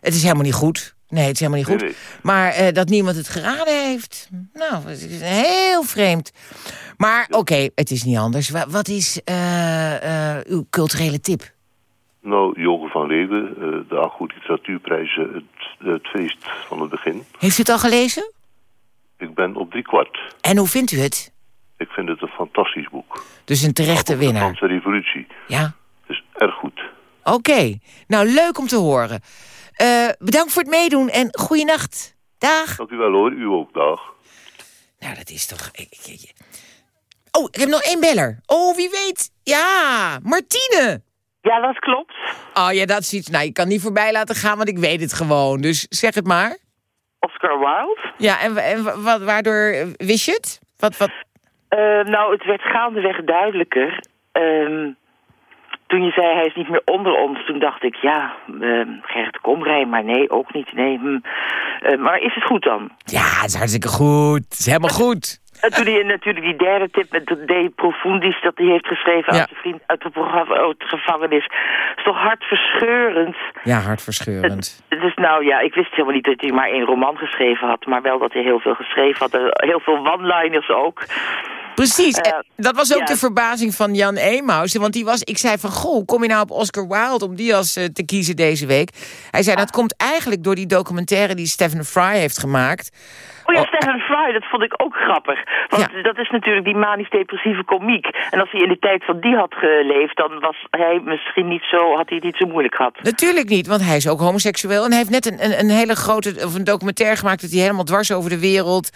het is helemaal niet goed. Nee, het is helemaal niet goed. Nee, Maar eh, dat niemand het geraden heeft. Nou, het is heel vreemd. Maar oké, het is niet anders. Wa- wat is eh, uw culturele tip? Nou, Joke van Leeuwen, de Agro Literatuurprijzen, het, het feest van het begin. Heeft u het al gelezen? Ik ben op drie kwart. En hoe vindt u het? Ik vind het een fantastisch boek. Dus een terechte De winnaar. Franse revolutie. Ja? Dus erg goed. Oké, nou leuk om te horen. Eh, bedankt voor het meedoen en goeienacht. Dag. Dank u wel hoor, u ook, dag. Nou, dat is toch... Oh, ik heb nog één beller. Oh, wie weet. Ja, Martine. Ja, dat klopt. Oh ja, dat is iets... Nou, je kan niet voorbij laten gaan, want ik weet het gewoon. Dus zeg het maar. Oscar Wilde. Ja, en, en wat, waardoor eh, wist je het? Wat, wat... Eh, nou, het werd gaandeweg duidelijker. Ehm, toen je zei hij is niet meer onder ons, toen dacht ik ja, ehm Gerrit Komrij, maar nee, ook niet. Nee, hm. Maar is het goed dan? Ja, het is hartstikke goed. Het is helemaal goed. En toen hij natuurlijk die derde tip met de De Profundis... dat hij heeft geschreven Ja. aan zijn vriend uit de, programma, uit de gevangenis... is toch hartverscheurend. Ja, hartverscheurend. Het is nou ja, ik wist helemaal niet dat hij maar één roman geschreven had... maar wel dat hij heel veel geschreven had. Heel veel one-liners ook. Precies, en dat was ook ja. de verbazing van Jan Emaus. Want die was, ik zei van, goh, kom je nou op Oscar Wilde om die als eh, te kiezen deze week? Hij zei, dat komt eigenlijk door die documentaire die Stephen Fry heeft gemaakt. Oh ja, Stephen Fry, dat vond ik ook grappig. Want dat is natuurlijk die manisch-depressieve komiek. En als hij in de tijd van die had geleefd... dan was hij misschien niet zo, had hij het niet zo moeilijk gehad. Natuurlijk niet, want hij is ook homoseksueel. En hij heeft net een, een, een hele grote, of een documentaire gemaakt... dat hij helemaal dwars over de wereld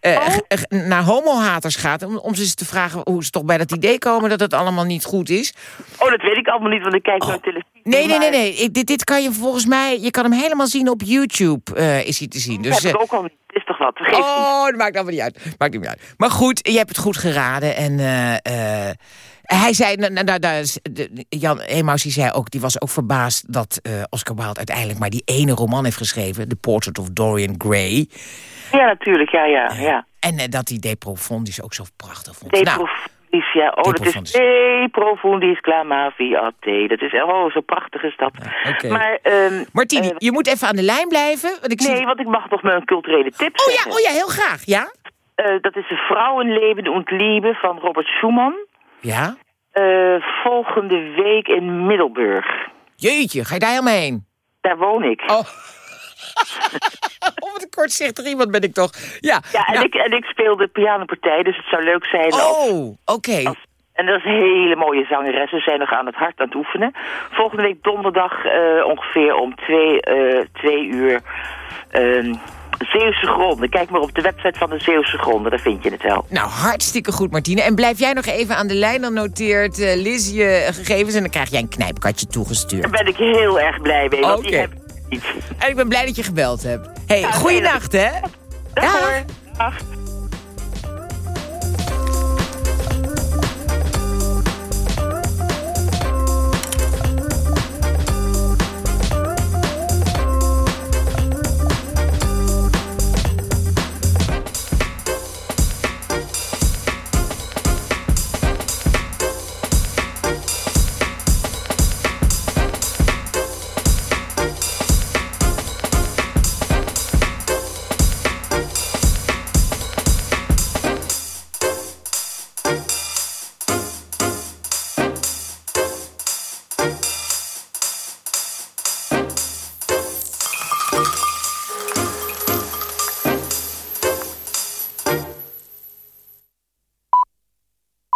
eh, Oh. naar homohaters gaat. Om, om ze eens te vragen hoe ze toch bij dat idee komen dat het allemaal niet goed is. Oh, dat weet ik allemaal niet, want ik kijk naar televisie. Nee, nee, nee, nee. Ik- dit, dit kan je volgens mij, je kan hem helemaal zien op YouTube, eh, is hij te zien. Dat Dus, heb ik eh, ook al niet. Is toch wat? Oh, dat maakt allemaal niet uit. Maakt niet uit. Maar goed, je hebt het goed geraden. En eh, hij zei, nou, nou, nou, Jan Emaus die zei ook, die was ook verbaasd dat Oscar Wilde uiteindelijk maar die ene roman heeft geschreven, The Portrait of Dorian Gray. Ja, natuurlijk, ja, ja. ja. En dat hij De Profundis ook zo prachtig vond. De Nou, Profundis, ja. Oh, dat is Profundis. De Profundis clamavi. Dat is, oh, zo prachtig is dat. oké. Maar, ehm Martini, eh, je moet even aan de lijn blijven. Want ik zie- nee, want ik mag nog mijn culturele tip Oh ja, oh ja, heel graag. Ja? Eh, dat is de Vrouwenleben und Liebe van Robert Schumann. Ja? Eh, volgende week in Middelburg. Jeetje, ga je daar helemaal heen? Daar woon ik. Oh. <laughs> wat een kortzichtig iemand ben ik toch. Ja, Ja, en, nou- ik, en ik speel de pianopartij, dus het zou leuk zijn. Oh, oké. En dat is een hele mooie zangeres. Ze zijn nog aan het hart aan het oefenen. Volgende week donderdag eh, ongeveer om twee, eh, twee uur... ehm Zeeuwse Gronden. Kijk maar op de website van de Zeeuwse Gronden, daar vind je het wel. Nou, hartstikke goed, Martine. En blijf jij nog even aan de lijn, dan noteert eh, Liz je gegevens... en dan krijg jij een knijpkatje toegestuurd. Daar ben ik heel erg blij mee, want die Oké. heb. En ik ben blij dat je gebeld hebt. hey, goeienacht, hè? Dag.